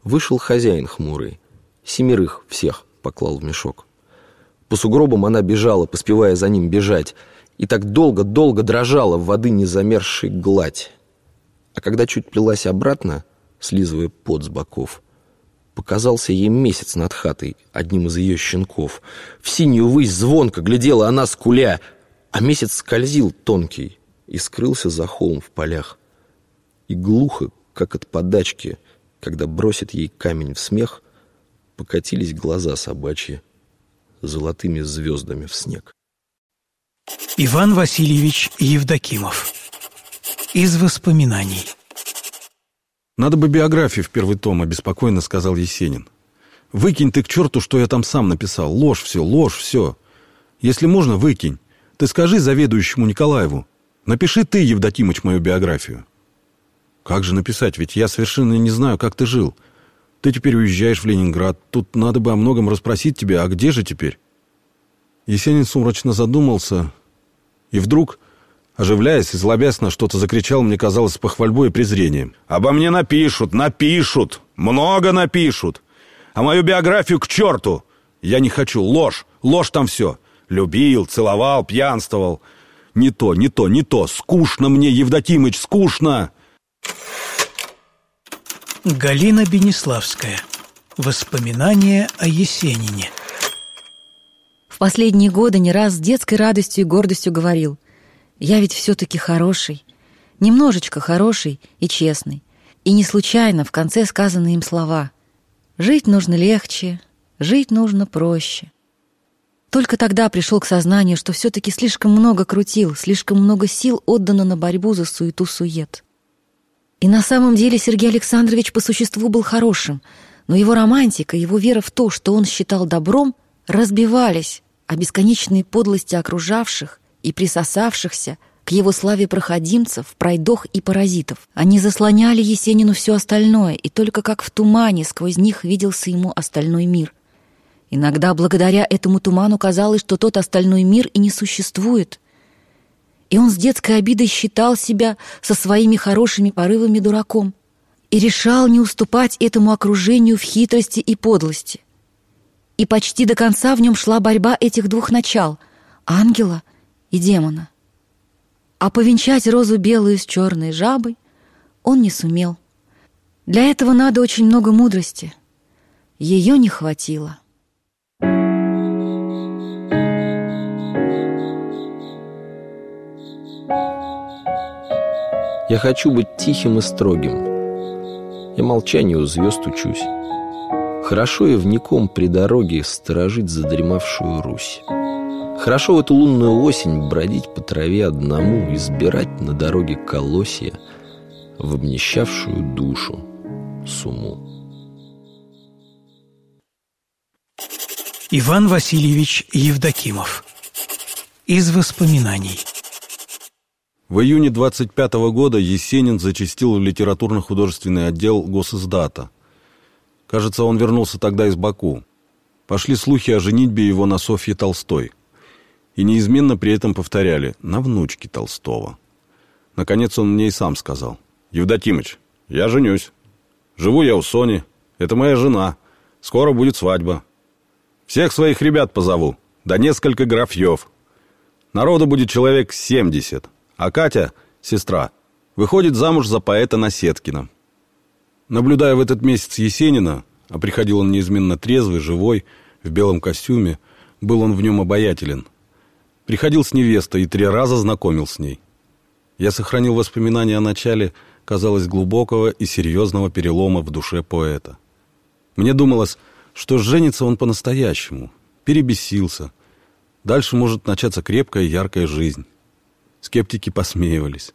вышел хозяин хмурый, семерых всех поклал в мешок. По сугробам она бежала, поспевая за ним бежать, и так долго-долго дрожала в воды незамерзшей гладь. А когда чуть плелась обратно, слизывая пот с боков, показался ей месяц над хатой, одним из ее щенков. В синюю высь звонко глядела она скуля, а месяц скользил тонкий и скрылся за холм в полях. И глухо, как от подачки, когда бросит ей камень в смех, покатились глаза собачьи золотыми звездами в снег. Иван Васильевич Евдокимов. Из воспоминаний. «Надо бы биографию в первый том», — обеспокоенно сказал Есенин. «Выкинь ты к черту, что я там сам написал. Ложь все, ложь все. Если можно, выкинь. Ты скажи заведующему Николаеву. Напиши ты, Евдокимыч, мою биографию». «Как же написать? Ведь я совершенно не знаю, как ты жил. Ты теперь уезжаешь в Ленинград. Тут надо бы о многом расспросить тебя. А где же теперь?» Есенин сумрачно задумался, и вдруг, оживляясь и злобясь на что-то, закричал, мне казалось, с похвальбой и презрением. «Обо мне напишут, напишут, много напишут, а мою биографию к черту! Я не хочу, ложь, ложь там все. Любил, целовал, пьянствовал. Не то, не то, не то, скучно мне, Евдокимыч, скучно!» Галина Бенеславская. Воспоминания о Есенине. Последние годы не раз с детской радостью и гордостью говорил, «Я ведь все-таки хороший, немножечко хороший и честный». И не случайно в конце сказаны им слова «Жить нужно легче, жить нужно проще». Только тогда пришел к сознанию, что все-таки слишком много крутил, слишком много сил отдано на борьбу за суету-сует. И на самом деле Сергей Александрович по существу был хорошим, но его романтика, его вера в то, что он считал добром, разбивались о бесконечной подлости окружавших и присосавшихся к его славе проходимцев, пройдох и паразитов. Они заслоняли Есенину все остальное, и только как в тумане сквозь них виделся ему остальной мир. Иногда благодаря этому туману казалось, что тот остальной мир и не существует. И он с детской обидой считал себя со своими хорошими порывами дураком и решал не уступать этому окружению в хитрости и подлости. И почти до конца в нем шла борьба этих двух начал — ангела и демона. А повенчать розу белую с черной жабой он не сумел. Для этого надо очень много мудрости. Ее не хватило. Я хочу быть тихим и строгим. Я молчанию звезд учусь. Хорошо и вником при дороге сторожить задремавшую Русь. Хорошо в эту лунную осень бродить по траве одному, избирать на дороге колосья в обнищавшую душу суму. Иван Васильевич Евдокимов. Из воспоминаний. В июне 25 года Есенин зачастил в литературно-художественный отдел Госиздата. Кажется, он вернулся тогда из Баку. Пошли слухи о женитьбе его на Софье Толстой. И неизменно при этом повторяли «на внучке Толстого». Наконец он мне и сам сказал. «Евдокимыч, я женюсь. Живу я у Сони. Это моя жена. Скоро будет свадьба. Всех своих ребят позову. Да несколько графьев. Народу будет человек семьдесят. А Катя, сестра, выходит замуж за поэта Насеткина. Наблюдая в этот месяц Есенина, а приходил он неизменно трезвый, живой, в белом костюме, был он в нем обаятелен. Приходил с невестой и три раза знакомил с ней. Я сохранил воспоминания о начале, казалось, глубокого и серьезного перелома в душе поэта. Мне думалось, что женится он по-настоящему, перебесился. Дальше может начаться крепкая яркая жизнь. Скептики посмеивались.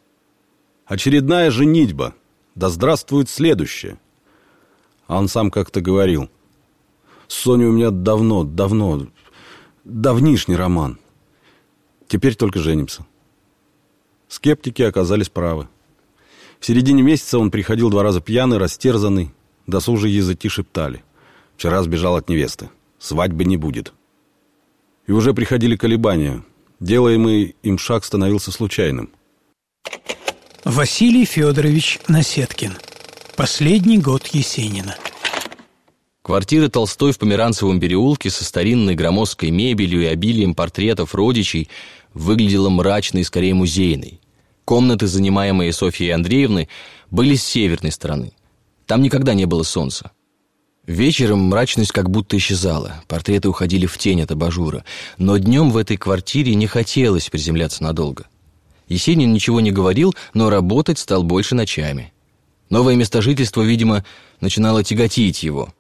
Очередная женитьба — да здравствует следующее. А он сам как-то говорил. С Соней у меня давно, давно, давнишний роман. Теперь только женимся. Скептики оказались правы. В середине месяца он приходил два раза пьяный, растерзанный. Досужие языки шептали. Вчера сбежал от невесты. Свадьбы не будет. И уже приходили колебания. Делаемый им шаг становился случайным. Василий Федорович Насеткин. Последний год Есенина. Квартира Толстой в Померанцевом переулке со старинной громоздкой мебелью и обилием портретов родичей выглядела мрачной скорее музейной. Комнаты, занимаемые Софьей Андреевной, были с северной стороны. Там никогда не было солнца. Вечером мрачность как будто исчезала, портреты уходили в тень от абажура, но днем в этой квартире не хотелось приземляться надолго. Есенин ничего не говорил, но работать стал больше ночами. Новое место жительства, видимо, начинало тяготить его.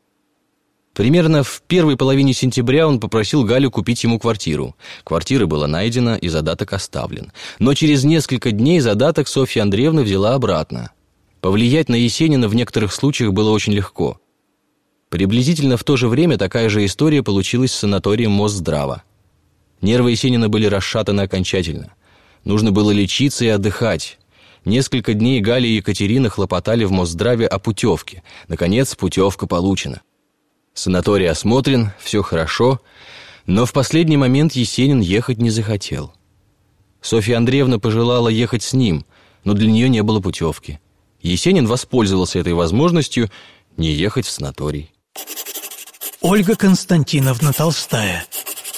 Примерно в первой половине сентября он попросил Галю купить ему квартиру. Квартира была найдена и задаток оставлен. Но через несколько дней задаток Софья Андреевна взяла обратно. Повлиять на Есенина в некоторых случаях было очень легко. Приблизительно в то же время такая же история получилась с санаторием Мосздрава. Нервы Есенина были расшатаны окончательно. Нужно было лечиться и отдыхать. Несколько дней Галя и Екатерина хлопотали в Мосздраве о путевке. Наконец, путевка получена. Санаторий осмотрен, все хорошо, но в последний момент Есенин ехать не захотел. Софья Андреевна пожелала ехать с ним, но для нее не было путевки. Есенин воспользовался этой возможностью не ехать в санаторий. Ольга Константиновна Толстая,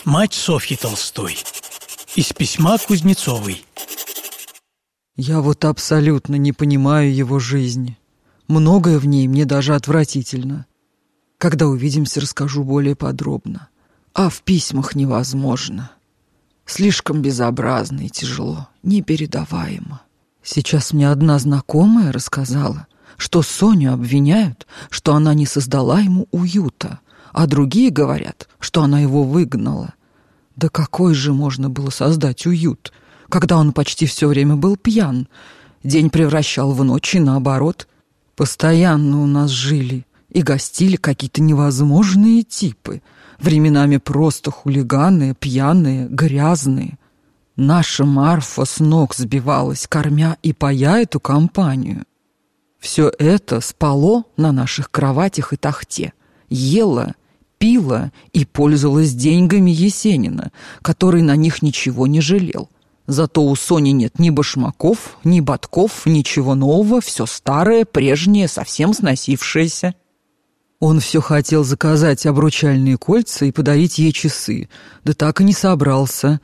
мать Софьи Толстой. Из письма Кузнецовой. Я вот абсолютно не понимаю его жизни. Многое в ней мне даже отвратительно. Когда увидимся, расскажу более подробно. А в письмах невозможно. Слишком безобразно и тяжело, непередаваемо. Сейчас мне одна знакомая рассказала, что Соню обвиняют, что она не создала ему уюта, а другие говорят, что она его выгнала. Да какой же можно было создать уют, когда он почти все время был пьян? День превращал в ночь и наоборот. Постоянно у нас жили и гостили какие-то невозможные типы, временами просто хулиганы, пьяные, грязные. Наша Марфа с ног сбивалась, кормя и поя эту компанию. Все это спало на наших кроватях и тахте, ела пила и пользовалась деньгами Есенина, который на них ничего не жалел. Зато у Сони нет ни башмаков, ни ботков, ничего нового, все старое, прежнее, совсем сносившееся. Он все хотел заказать обручальные кольца и подарить ей часы, да так и не собрался.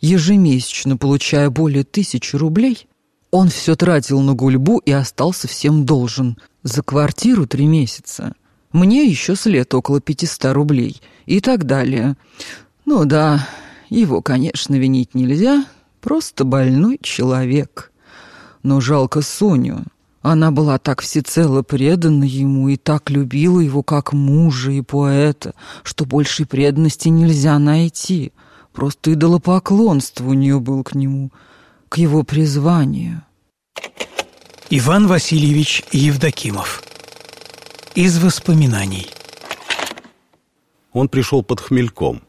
Ежемесячно получая более тысячи рублей, он все тратил на гульбу и остался всем должен. За квартиру три месяца — мне еще след около 500 рублей и так далее. Ну да, его, конечно, винить нельзя, просто больной человек. Но жалко Соню. Она была так всецело предана ему и так любила его как мужа и поэта, что большей преданности нельзя найти. Просто идолопоклонство у нее был к нему, к его призванию. Иван Васильевич Евдокимов из воспоминаний. Он пришел под хмельком.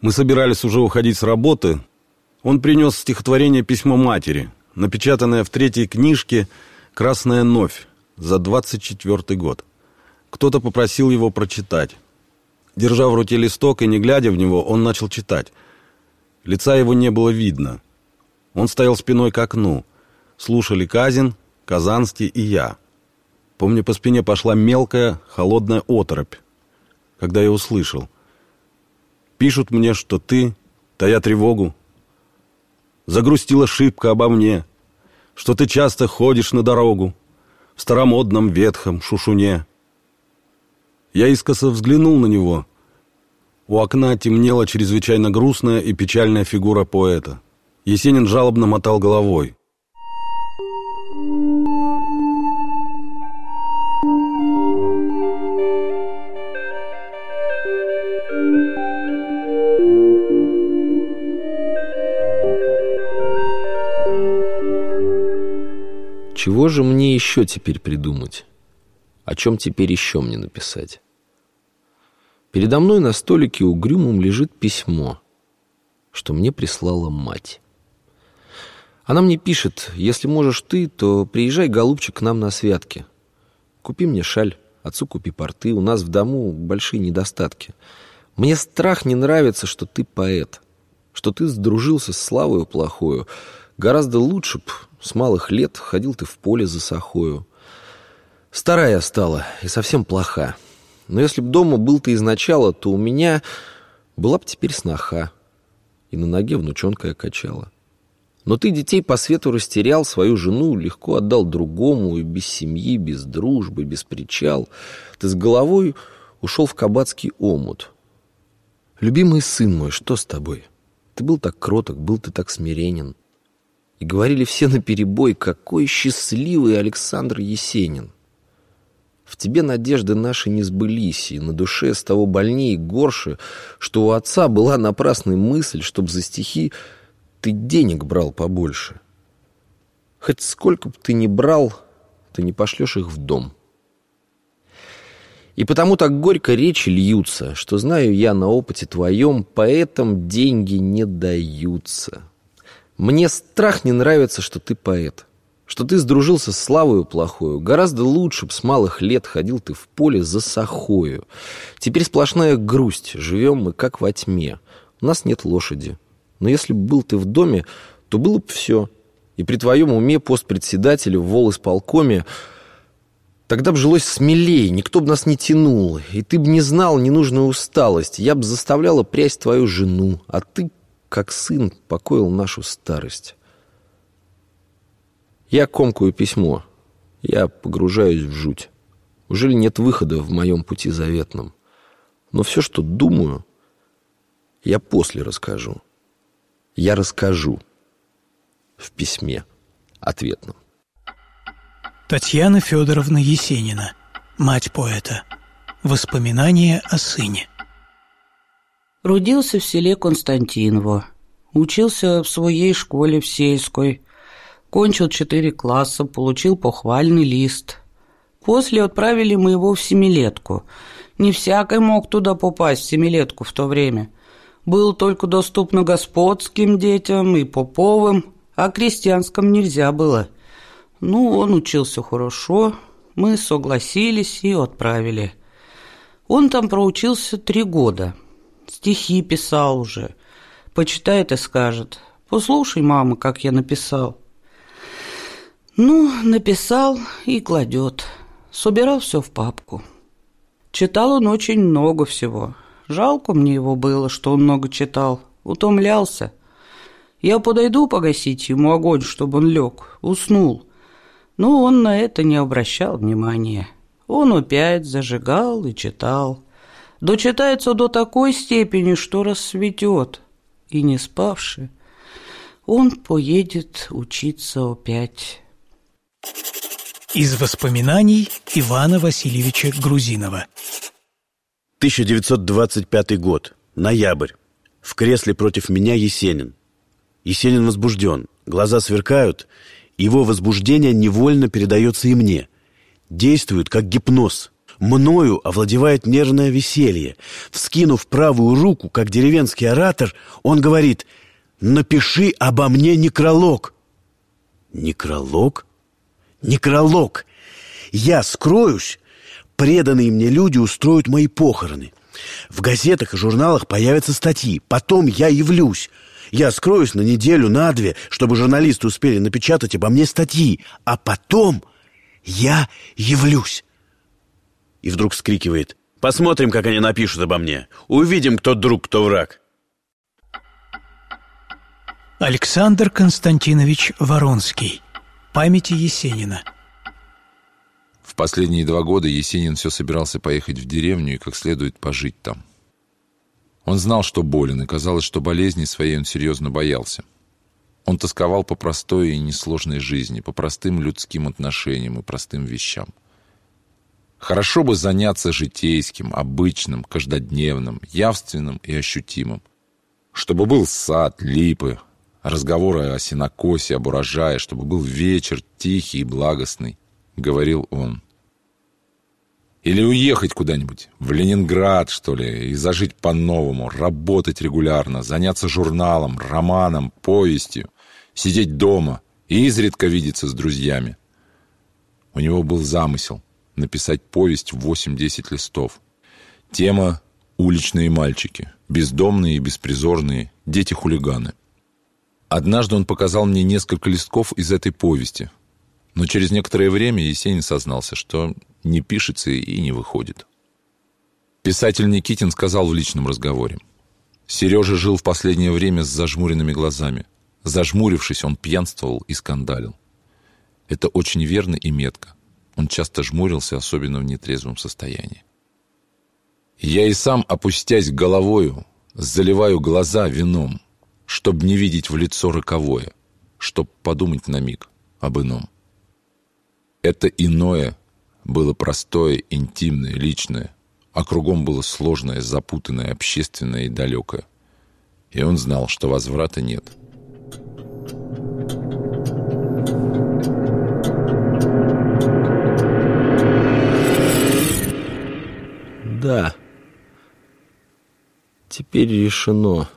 Мы собирались уже уходить с работы. Он принес стихотворение «Письмо матери», напечатанное в третьей книжке «Красная новь» за 24 год. Кто-то попросил его прочитать. Держа в руке листок и не глядя в него, он начал читать. Лица его не было видно. Он стоял спиной к окну. Слушали Казин, Казанский и я. Помню, по спине пошла мелкая, холодная оторопь, когда я услышал. Пишут мне, что ты, тая тревогу, загрустила шибко обо мне, что ты часто ходишь на дорогу в старомодном ветхом шушуне. Я искоса взглянул на него. У окна темнела чрезвычайно грустная и печальная фигура поэта. Есенин жалобно мотал головой. Чего же мне еще теперь придумать? О чем теперь еще мне написать? Передо мной на столике угрюмом лежит письмо, что мне прислала мать. Она мне пишет, если можешь ты, то приезжай, голубчик, к нам на святки. Купи мне шаль, отцу купи порты, у нас в дому большие недостатки. Мне страх не нравится, что ты поэт, что ты сдружился с славою плохою. Гораздо лучше б с малых лет ходил ты в поле за сахою. Старая стала и совсем плоха. Но если б дома был ты изначала, то у меня была б теперь сноха. И на ноге внучонка я качала. Но ты детей по свету растерял, свою жену легко отдал другому, и без семьи, без дружбы, без причал. Ты с головой ушел в кабацкий омут. Любимый сын мой, что с тобой? Ты был так кроток, был ты так смиренен. И говорили все наперебой, какой счастливый Александр Есенин. В тебе надежды наши не сбылись, и на душе с того больнее и горше, что у отца была напрасная мысль, чтоб за стихи ты денег брал побольше. Хоть сколько бы ты ни брал, ты не пошлешь их в дом. И потому так горько речи льются, что знаю я на опыте твоем, поэтам деньги не даются. Мне страх не нравится, что ты поэт что ты сдружился с славою плохою. Гораздо лучше б с малых лет ходил ты в поле за сахою. Теперь сплошная грусть, живем мы как во тьме. У нас нет лошади. Но если бы был ты в доме, то было бы все. И при твоем уме пост председателя в волосполкоме Тогда бы жилось смелее, никто бы нас не тянул, и ты бы не знал ненужную усталость. Я бы заставляла прясть твою жену, а ты, как сын, покоил нашу старость. Я комкую письмо. Я погружаюсь в жуть. Уже ли нет выхода в моем пути заветном? Но все, что думаю, я после расскажу. Я расскажу в письме ответном. Татьяна Федоровна Есенина, мать поэта. Воспоминания о сыне. Родился в селе Константиново. Учился в своей школе в сельской. Кончил четыре класса, получил похвальный лист. После отправили мы его в семилетку. Не всякий мог туда попасть, в семилетку в то время. Был только доступно господским детям и поповым, а крестьянским нельзя было. Ну, он учился хорошо, мы согласились и отправили. Он там проучился три года. Стихи писал уже. Почитает и скажет. «Послушай, мама, как я написал». Ну, написал и кладет. Собирал все в папку. Читал он очень много всего. Жалко мне его было, что он много читал. Утомлялся. Я подойду погасить ему огонь, чтобы он лег. Уснул. Но он на это не обращал внимания. Он опять зажигал и читал. Дочитается до такой степени, что рассветет. И не спавший, он поедет учиться опять. Из воспоминаний Ивана Васильевича Грузинова 1925 год. Ноябрь. В кресле против меня Есенин. Есенин возбужден, глаза сверкают, его возбуждение невольно передается и мне. Действует как гипноз. Мною овладевает нервное веселье. Вскинув правую руку, как деревенский оратор, он говорит «Напиши обо мне некролог». Некролог? Некролог. Я скроюсь, преданные мне люди устроят мои похороны. В газетах и журналах появятся статьи. Потом я явлюсь. Я скроюсь на неделю, на две, чтобы журналисты успели напечатать обо мне статьи. А потом я явлюсь. И вдруг скрикивает. Посмотрим, как они напишут обо мне. Увидим, кто друг, кто враг. Александр Константинович Воронский Памяти Есенина В последние два года Есенин все собирался поехать в деревню и как следует пожить там. Он знал, что болен, и казалось, что болезни своей он серьезно боялся. Он тосковал по простой и несложной жизни, по простым людским отношениям и простым вещам. Хорошо бы заняться житейским, обычным, каждодневным, явственным и ощутимым. Чтобы был сад, липы, разговоры о сенокосе, об урожае, чтобы был вечер тихий и благостный, — говорил он. Или уехать куда-нибудь, в Ленинград, что ли, и зажить по-новому, работать регулярно, заняться журналом, романом, повестью, сидеть дома и изредка видеться с друзьями. У него был замысел написать повесть в 8-10 листов. Тема «Уличные мальчики», бездомные и беспризорные, дети-хулиганы. Однажды он показал мне несколько листков из этой повести, но через некоторое время Есенин сознался, что не пишется и не выходит. Писатель Никитин сказал в личном разговоре. Сережа жил в последнее время с зажмуренными глазами. Зажмурившись, он пьянствовал и скандалил. Это очень верно и метко. Он часто жмурился, особенно в нетрезвом состоянии. Я и сам, опустясь головою, заливаю глаза вином, чтоб не видеть в лицо роковое, чтоб подумать на миг об ином. Это иное было простое, интимное, личное, а кругом было сложное, запутанное, общественное и далекое. И он знал, что возврата нет. Да, теперь решено.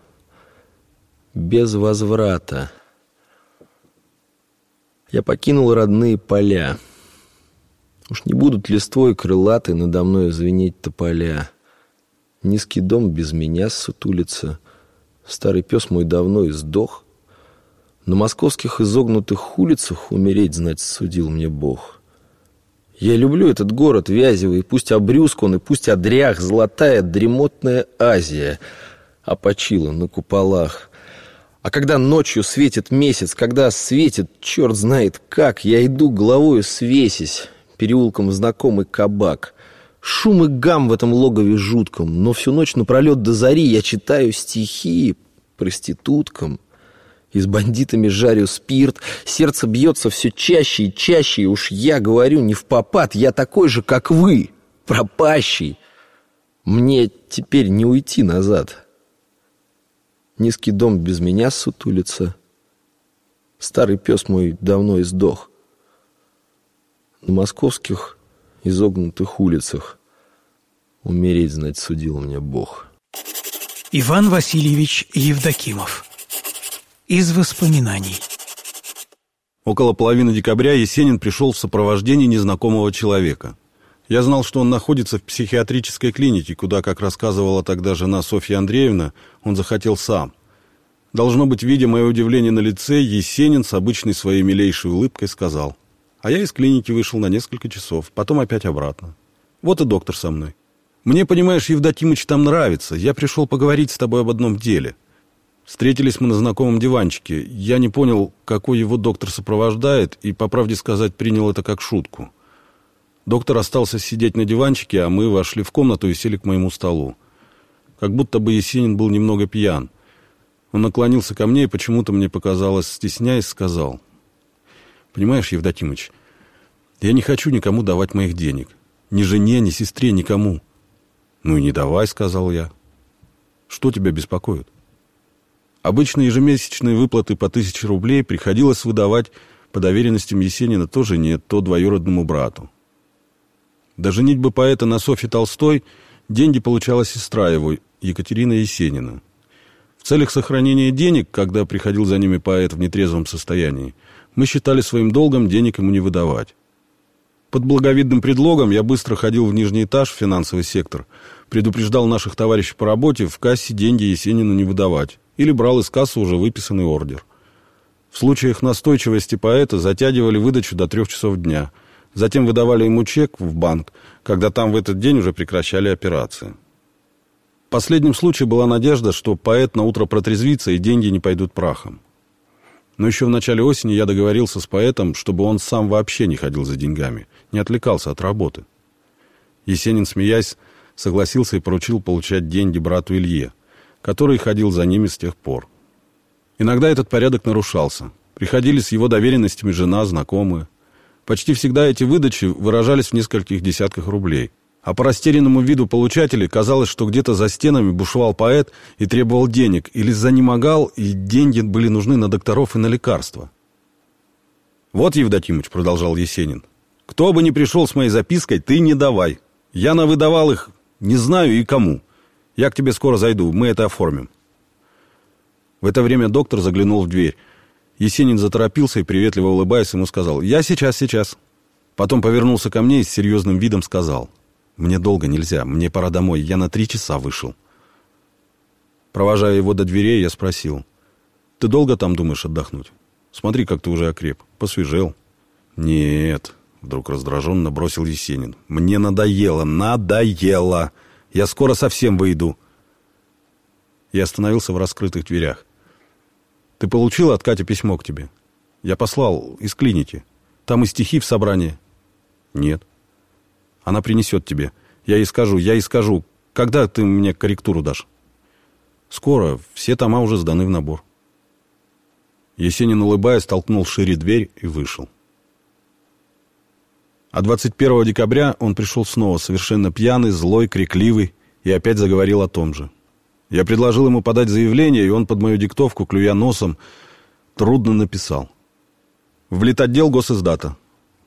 Без возврата. Я покинул родные поля. Уж не будут листвой крылаты надо мной звенеть тополя. Низкий дом без меня сутулится. Старый пес мой давно издох. На московских изогнутых улицах умереть, знать, судил мне Бог. Я люблю этот город Вязевый, пусть обрюзг он, и пусть одрях, золотая дремотная Азия опочила на куполах. А когда ночью светит месяц, когда светит, черт знает как, я иду головою свесись, переулком знакомый кабак. Шум и гам в этом логове жутком, но всю ночь напролет до зари я читаю стихи проституткам. И с бандитами жарю спирт, сердце бьется все чаще и чаще, и уж я говорю не в попад, я такой же, как вы, пропащий. Мне теперь не уйти назад. Низкий дом без меня сутулится. Старый пес мой давно издох. На московских изогнутых улицах умереть, знать, судил мне Бог. Иван Васильевич Евдокимов. Из воспоминаний. Около половины декабря Есенин пришел в сопровождении незнакомого человека. Я знал, что он находится в психиатрической клинике, куда, как рассказывала тогда жена Софья Андреевна, он захотел сам. Должно быть, видя мое удивление на лице, Есенин с обычной своей милейшей улыбкой сказал. А я из клиники вышел на несколько часов, потом опять обратно. Вот и доктор со мной. Мне, понимаешь, Евдокимыч там нравится. Я пришел поговорить с тобой об одном деле. Встретились мы на знакомом диванчике. Я не понял, какой его доктор сопровождает, и, по правде сказать, принял это как шутку. Доктор остался сидеть на диванчике, а мы вошли в комнату и сели к моему столу. Как будто бы Есенин был немного пьян. Он наклонился ко мне и почему-то мне показалось, стесняясь, сказал. «Понимаешь, Евдокимыч, я не хочу никому давать моих денег. Ни жене, ни сестре, никому». «Ну и не давай», — сказал я. «Что тебя беспокоит?» Обычно ежемесячные выплаты по тысяче рублей приходилось выдавать по доверенностям Есенина тоже не то двоюродному брату. До женитьбы поэта на Софье Толстой деньги получала сестра его, Екатерина Есенина. В целях сохранения денег, когда приходил за ними поэт в нетрезвом состоянии, мы считали своим долгом денег ему не выдавать. Под благовидным предлогом я быстро ходил в нижний этаж, в финансовый сектор, предупреждал наших товарищей по работе в кассе деньги Есенину не выдавать, или брал из кассы уже выписанный ордер. В случаях настойчивости поэта затягивали выдачу до трех часов дня – Затем выдавали ему чек в банк, когда там в этот день уже прекращали операции. В последнем случае была надежда, что поэт на утро протрезвится и деньги не пойдут прахом. Но еще в начале осени я договорился с поэтом, чтобы он сам вообще не ходил за деньгами, не отвлекался от работы. Есенин, смеясь, согласился и поручил получать деньги брату Илье, который ходил за ними с тех пор. Иногда этот порядок нарушался. Приходили с его доверенностями жена, знакомые. Почти всегда эти выдачи выражались в нескольких десятках рублей. А по растерянному виду получателей казалось, что где-то за стенами бушевал поэт и требовал денег, или занемогал, и деньги были нужны на докторов и на лекарства. «Вот, Евдокимыч», — продолжал Есенин, — «кто бы ни пришел с моей запиской, ты не давай. Я навыдавал их, не знаю и кому. Я к тебе скоро зайду, мы это оформим». В это время доктор заглянул в дверь. Есенин заторопился и, приветливо улыбаясь, ему сказал «Я сейчас, сейчас». Потом повернулся ко мне и с серьезным видом сказал «Мне долго нельзя, мне пора домой, я на три часа вышел». Провожая его до дверей, я спросил «Ты долго там думаешь отдохнуть? Смотри, как ты уже окреп, посвежел». «Нет», — вдруг раздраженно бросил Есенин. «Мне надоело, надоело! Я скоро совсем выйду». Я остановился в раскрытых дверях. «Ты получил от Кати письмо к тебе?» «Я послал из клиники. Там и стихи в собрании». «Нет». «Она принесет тебе. Я ей скажу, я ей скажу. Когда ты мне корректуру дашь?» «Скоро. Все тома уже сданы в набор». Есенин, улыбаясь, толкнул шире дверь и вышел. А 21 декабря он пришел снова, совершенно пьяный, злой, крикливый, и опять заговорил о том же. Я предложил ему подать заявление, и он под мою диктовку, клюя носом, трудно написал. В литотдел госиздата.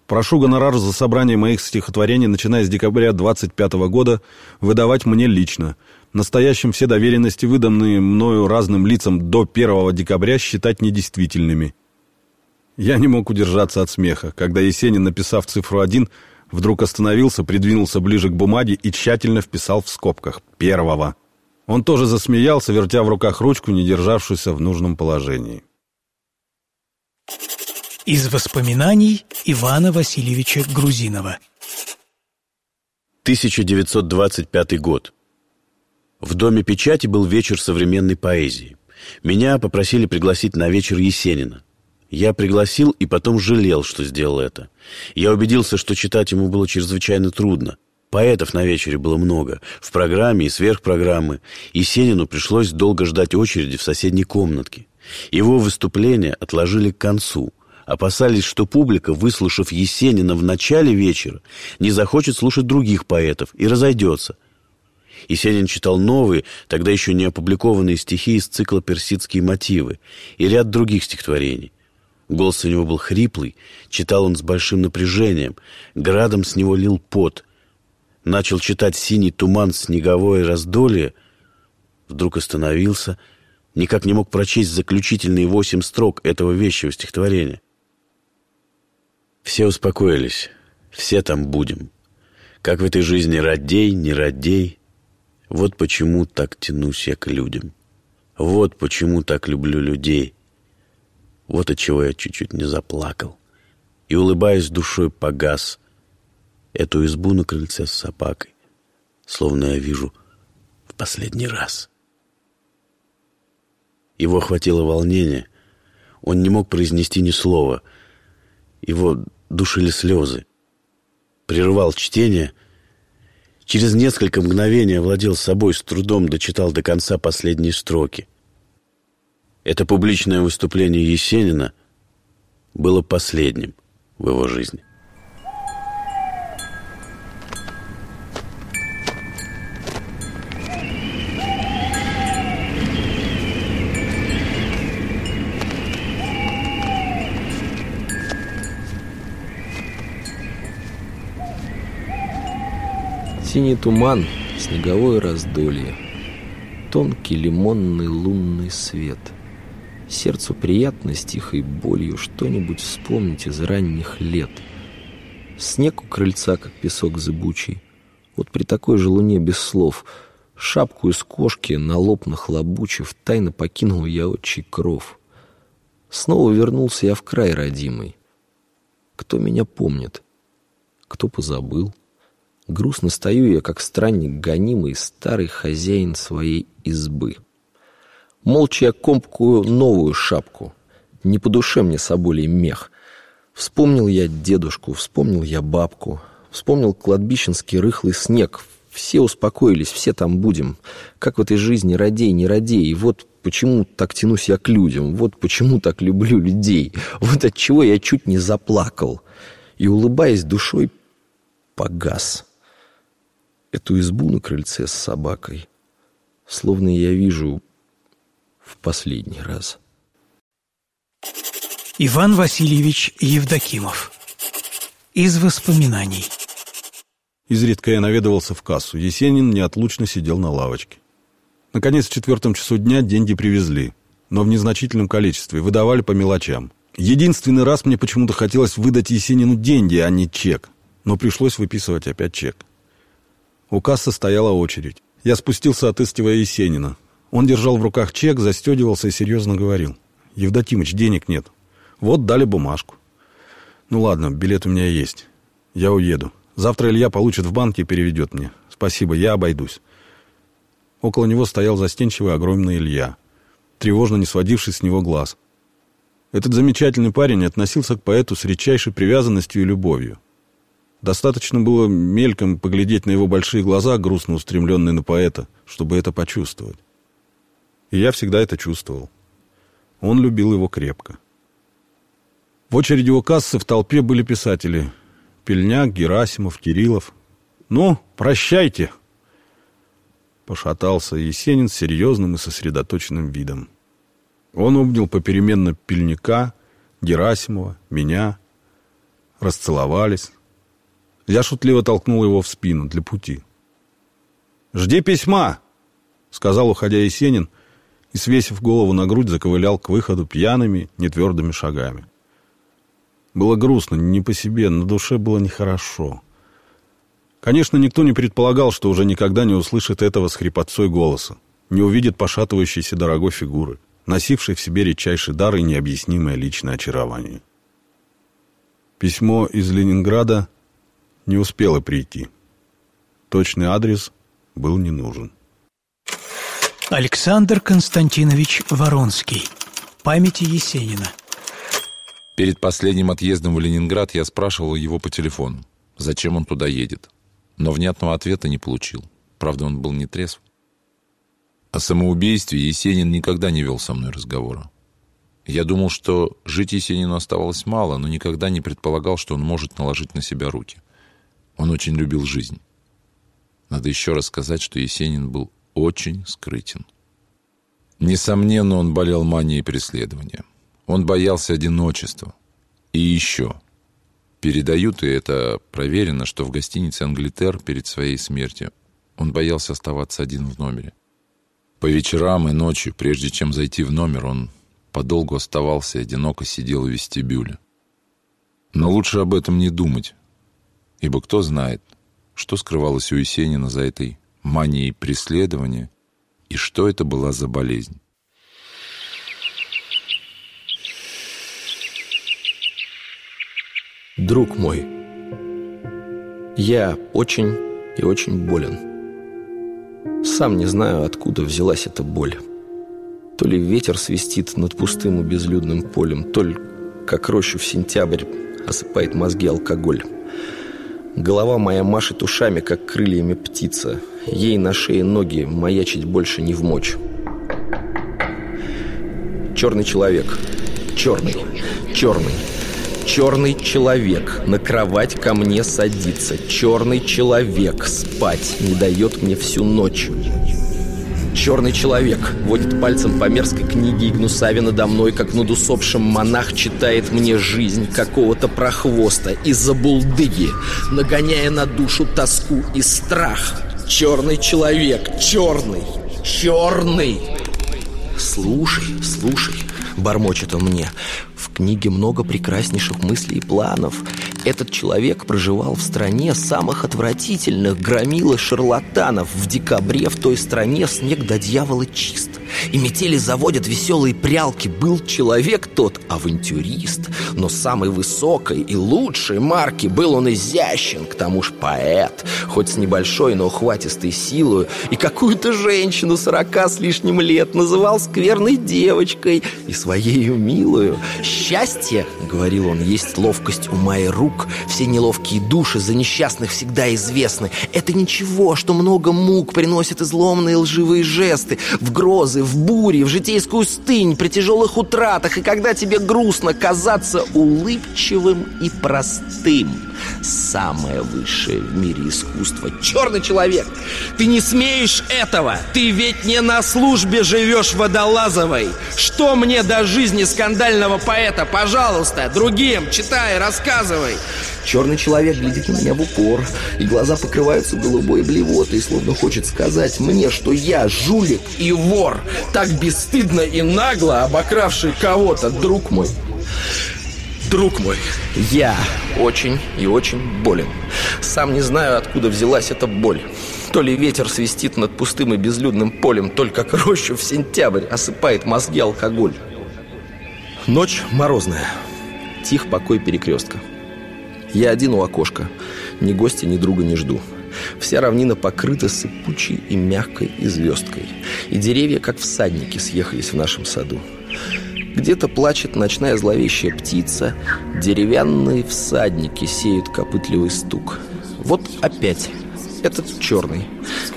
Прошу гонорар за собрание моих стихотворений, начиная с декабря 25 года, выдавать мне лично. Настоящим все доверенности, выданные мною разным лицам до 1 декабря, считать недействительными. Я не мог удержаться от смеха, когда Есенин, написав цифру один, вдруг остановился, придвинулся ближе к бумаге и тщательно вписал в скобках «первого». Он тоже засмеялся, вертя в руках ручку, не державшуюся в нужном положении. Из воспоминаний Ивана Васильевича Грузинова 1925 год. В Доме печати был вечер современной поэзии. Меня попросили пригласить на вечер Есенина. Я пригласил и потом жалел, что сделал это. Я убедился, что читать ему было чрезвычайно трудно. Поэтов на вечере было много, в программе и сверхпрограммы. И Сенину пришлось долго ждать очереди в соседней комнатке. Его выступление отложили к концу. Опасались, что публика, выслушав Есенина в начале вечера, не захочет слушать других поэтов и разойдется. Есенин читал новые, тогда еще не опубликованные стихи из цикла «Персидские мотивы» и ряд других стихотворений. Голос у него был хриплый, читал он с большим напряжением, градом с него лил пот. Начал читать «Синий туман, снеговое раздолье», вдруг остановился, никак не мог прочесть заключительные восемь строк этого вещего стихотворения. Все успокоились, все там будем. Как в этой жизни радей, не радей. Вот почему так тянусь я к людям. Вот почему так люблю людей. Вот от чего я чуть-чуть не заплакал. И, улыбаясь душой, погас эту избу на крыльце с собакой, словно я вижу в последний раз. Его охватило волнение. Он не мог произнести ни слова. Его душили слезы. Прервал чтение. Через несколько мгновений овладел собой, с трудом дочитал до конца последние строки — это публичное выступление Есенина было последним в его жизни. Синий туман, снеговое раздолье, Тонкий лимонный лунный свет — Сердцу приятно с тихой болью что-нибудь вспомнить из ранних лет. Снег у крыльца, как песок зыбучий. Вот при такой же луне без слов. Шапку из кошки на лоб нахлобучив, тайно покинул я отчий кров. Снова вернулся я в край родимый. Кто меня помнит? Кто позабыл? Грустно стою я, как странник гонимый, старый хозяин своей избы. Молча я компкую новую шапку. Не по душе мне соболей мех. Вспомнил я дедушку, вспомнил я бабку. Вспомнил кладбищенский рыхлый снег. Все успокоились, все там будем. Как в этой жизни родей, не родей. И вот почему так тянусь я к людям. Вот почему так люблю людей. Вот от чего я чуть не заплакал. И, улыбаясь душой, погас. Эту избу на крыльце с собакой. Словно я вижу в последний раз. Иван Васильевич Евдокимов. Из воспоминаний. Изредка я наведывался в кассу. Есенин неотлучно сидел на лавочке. Наконец, в четвертом часу дня деньги привезли. но в незначительном количестве, выдавали по мелочам. Единственный раз мне почему-то хотелось выдать Есенину деньги, а не чек. Но пришлось выписывать опять чек. У кассы стояла очередь. Я спустился, отыскивая Есенина. Он держал в руках чек, застегивался и серьезно говорил. «Евдокимыч, денег нет. Вот дали бумажку». «Ну ладно, билет у меня есть. Я уеду. Завтра Илья получит в банке и переведет мне. Спасибо, я обойдусь». Около него стоял застенчивый огромный Илья, тревожно не сводивший с него глаз. Этот замечательный парень относился к поэту с редчайшей привязанностью и любовью. Достаточно было мельком поглядеть на его большие глаза, грустно устремленные на поэта, чтобы это почувствовать. И я всегда это чувствовал. Он любил его крепко. В очереди у кассы в толпе были писатели. Пельняк, Герасимов, Кириллов. «Ну, прощайте!» Пошатался Есенин с серьезным и сосредоточенным видом. Он обнял попеременно Пельника, Герасимова, меня. Расцеловались. Я шутливо толкнул его в спину для пути. «Жди письма!» — сказал, уходя Есенин, и, свесив голову на грудь, заковылял к выходу пьяными, нетвердыми шагами. Было грустно, не по себе, на душе было нехорошо. Конечно, никто не предполагал, что уже никогда не услышит этого с хрипотцой голоса, не увидит пошатывающейся дорогой фигуры, носившей в себе редчайший дар и необъяснимое личное очарование. Письмо из Ленинграда не успело прийти. Точный адрес был не нужен. Александр Константинович Воронский. Памяти Есенина. Перед последним отъездом в Ленинград я спрашивал его по телефону, зачем он туда едет. Но внятного ответа не получил. Правда, он был не трезв. О самоубийстве Есенин никогда не вел со мной разговора. Я думал, что жить Есенину оставалось мало, но никогда не предполагал, что он может наложить на себя руки. Он очень любил жизнь. Надо еще раз сказать, что Есенин был очень скрытен. Несомненно, он болел манией преследования. Он боялся одиночества. И еще. Передают, и это проверено, что в гостинице «Англитер» перед своей смертью он боялся оставаться один в номере. По вечерам и ночью, прежде чем зайти в номер, он подолгу оставался одиноко сидел в вестибюле. Но лучше об этом не думать, ибо кто знает, что скрывалось у Есенина за этой манией преследования и что это была за болезнь. Друг мой, я очень и очень болен. Сам не знаю, откуда взялась эта боль. То ли ветер свистит над пустым и безлюдным полем, то ли, как рощу в сентябрь, осыпает мозги алкоголь. Голова моя машет ушами, как крыльями птица. Ей на шее ноги маячить больше не в мочь. Черный человек. Черный. Черный. Черный человек на кровать ко мне садится. Черный человек спать не дает мне всю ночь. Черный человек водит пальцем по мерзкой книге и гнусаве надо мной, как над усопшим монах читает мне жизнь какого-то прохвоста из-за булдыги, нагоняя на душу тоску и страх. Черный человек, черный, черный. Слушай, слушай, бормочет он мне. В книге много прекраснейших мыслей и планов. Этот человек проживал в стране самых отвратительных громил и шарлатанов. В декабре в той стране снег до дьявола чист. И метели заводят веселые прялки. Был человек тот авантюрист, но самой высокой и лучшей марки был он изящен, к тому ж поэт, хоть с небольшой, но ухватистой силой, и какую-то женщину сорока с лишним лет называл скверной девочкой и своею милую. «Счастье, — говорил он, — есть ловкость ума и рук, рук. Все неловкие души за несчастных всегда известны. Это ничего, что много мук приносит изломные лживые жесты. В грозы, в бури, в житейскую стынь, при тяжелых утратах. И когда тебе грустно казаться улыбчивым и простым. Самое высшее в мире искусство. Черный человек, ты не смеешь этого. Ты ведь не на службе живешь водолазовой. Что мне до жизни скандального поэта? Пожалуйста, другим читай, рассказывай. Черный человек глядит на меня в упор, и глаза покрываются голубой блевотой, словно хочет сказать мне, что я жулик и вор, так бесстыдно и нагло обокравший кого-то, друг мой. Друг мой, я очень и очень болен. Сам не знаю, откуда взялась эта боль. То ли ветер свистит над пустым и безлюдным полем, только к рощу в сентябрь осыпает мозги алкоголь. Ночь морозная. Тих покой перекрестка. Я один у окошка. Ни гостя, ни друга не жду. Вся равнина покрыта сыпучей и мягкой и звездкой. И деревья, как всадники, съехались в нашем саду. Где-то плачет ночная зловещая птица. Деревянные всадники сеют копытливый стук. Вот опять этот черный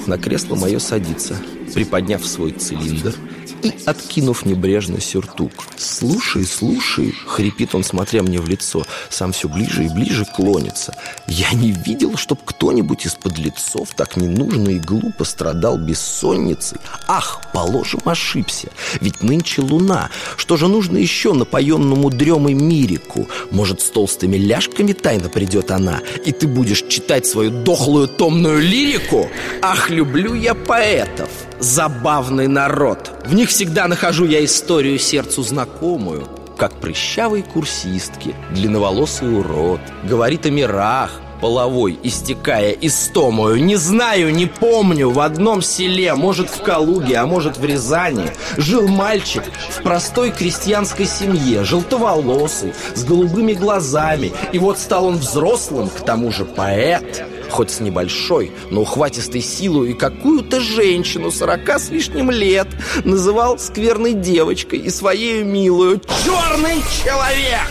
на кресло мое садится, приподняв свой цилиндр и откинув небрежно сюртук. «Слушай, слушай!» — хрипит он, смотря мне в лицо. Сам все ближе и ближе клонится. «Я не видел, чтоб кто-нибудь из подлецов так ненужно и глупо страдал бессонницей. Ах, положим, ошибся. Ведь нынче луна. Что же нужно еще напоенному дремой мирику? Может, с толстыми ляжками тайно придет она, и ты будешь читать свою дохлую томную лирику? Ах, люблю я поэтов!» забавный народ. В них всегда нахожу я историю сердцу знакомую, как прыщавые курсистки, длинноволосый урод, говорит о мирах, половой, истекая истомою. Не знаю, не помню, в одном селе, может в Калуге, а может в Рязани, жил мальчик в простой крестьянской семье, желтоволосый, с голубыми глазами. И вот стал он взрослым, к тому же поэт хоть с небольшой, но ухватистой силой и какую-то женщину сорока с лишним лет называл скверной девочкой и своей милую «Черный человек!»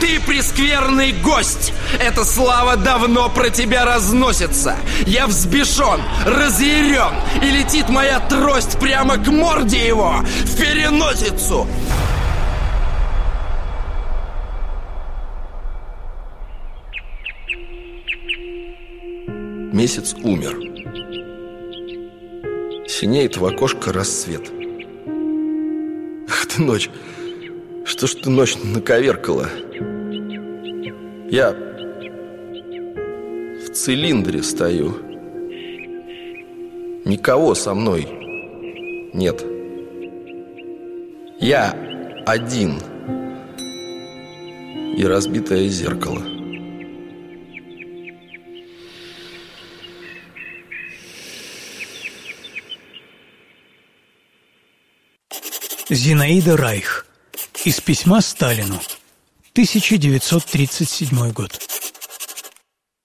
Ты прескверный гость! Эта слава давно про тебя разносится! Я взбешен, разъярен, и летит моя трость прямо к морде его, в переносицу! Месяц умер. Синеет в окошко рассвет. Ах ты ночь! Что ж ты ночь наковеркала? Я в цилиндре стою. Никого со мной нет. Я один. И разбитое зеркало. Зинаида Райх. Из письма Сталину. 1937 год.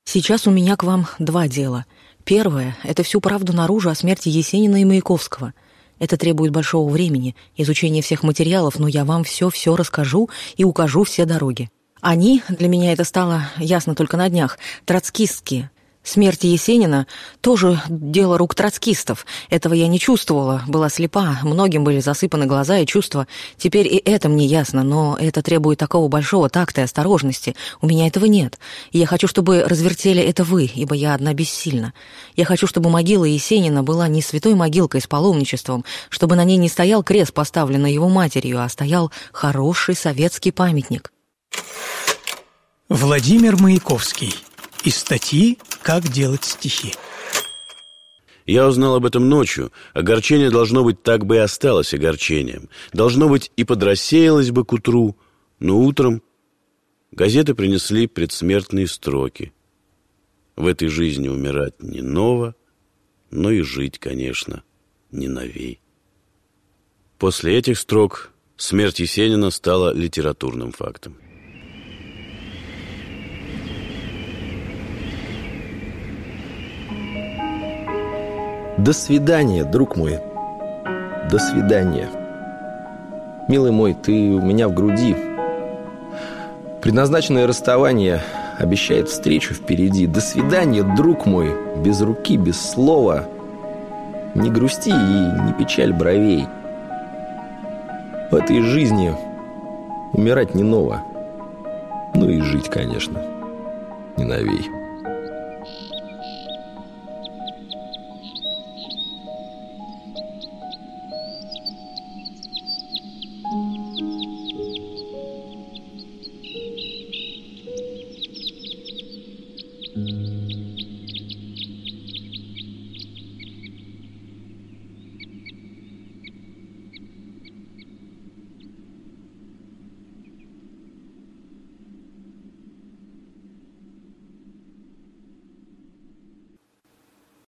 Сейчас у меня к вам два дела. Первое — это всю правду наружу о смерти Есенина и Маяковского. Это требует большого времени, изучения всех материалов, но я вам все-все расскажу и укажу все дороги. Они, для меня это стало ясно только на днях, троцкистские — Смерть Есенина тоже дело рук троцкистов. Этого я не чувствовала, была слепа, многим были засыпаны глаза и чувства. Теперь и это мне ясно, но это требует такого большого такта и осторожности. У меня этого нет. Я хочу, чтобы развертели это вы, ибо я одна бессильна. Я хочу, чтобы могила Есенина была не святой могилкой с паломничеством, чтобы на ней не стоял крест, поставленный его матерью, а стоял хороший советский памятник. Владимир Маяковский из статьи «Как делать стихи». Я узнал об этом ночью. Огорчение должно быть так бы и осталось огорчением. Должно быть и подрассеялось бы к утру. Но утром газеты принесли предсмертные строки. В этой жизни умирать не ново, но и жить, конечно, не новей. После этих строк смерть Есенина стала литературным фактом. До свидания, друг мой. До свидания. Милый мой, ты у меня в груди. Предназначенное расставание обещает встречу впереди. До свидания, друг мой. Без руки, без слова. Не грусти и не печаль бровей. В этой жизни умирать не ново. Ну и жить, конечно, не новей.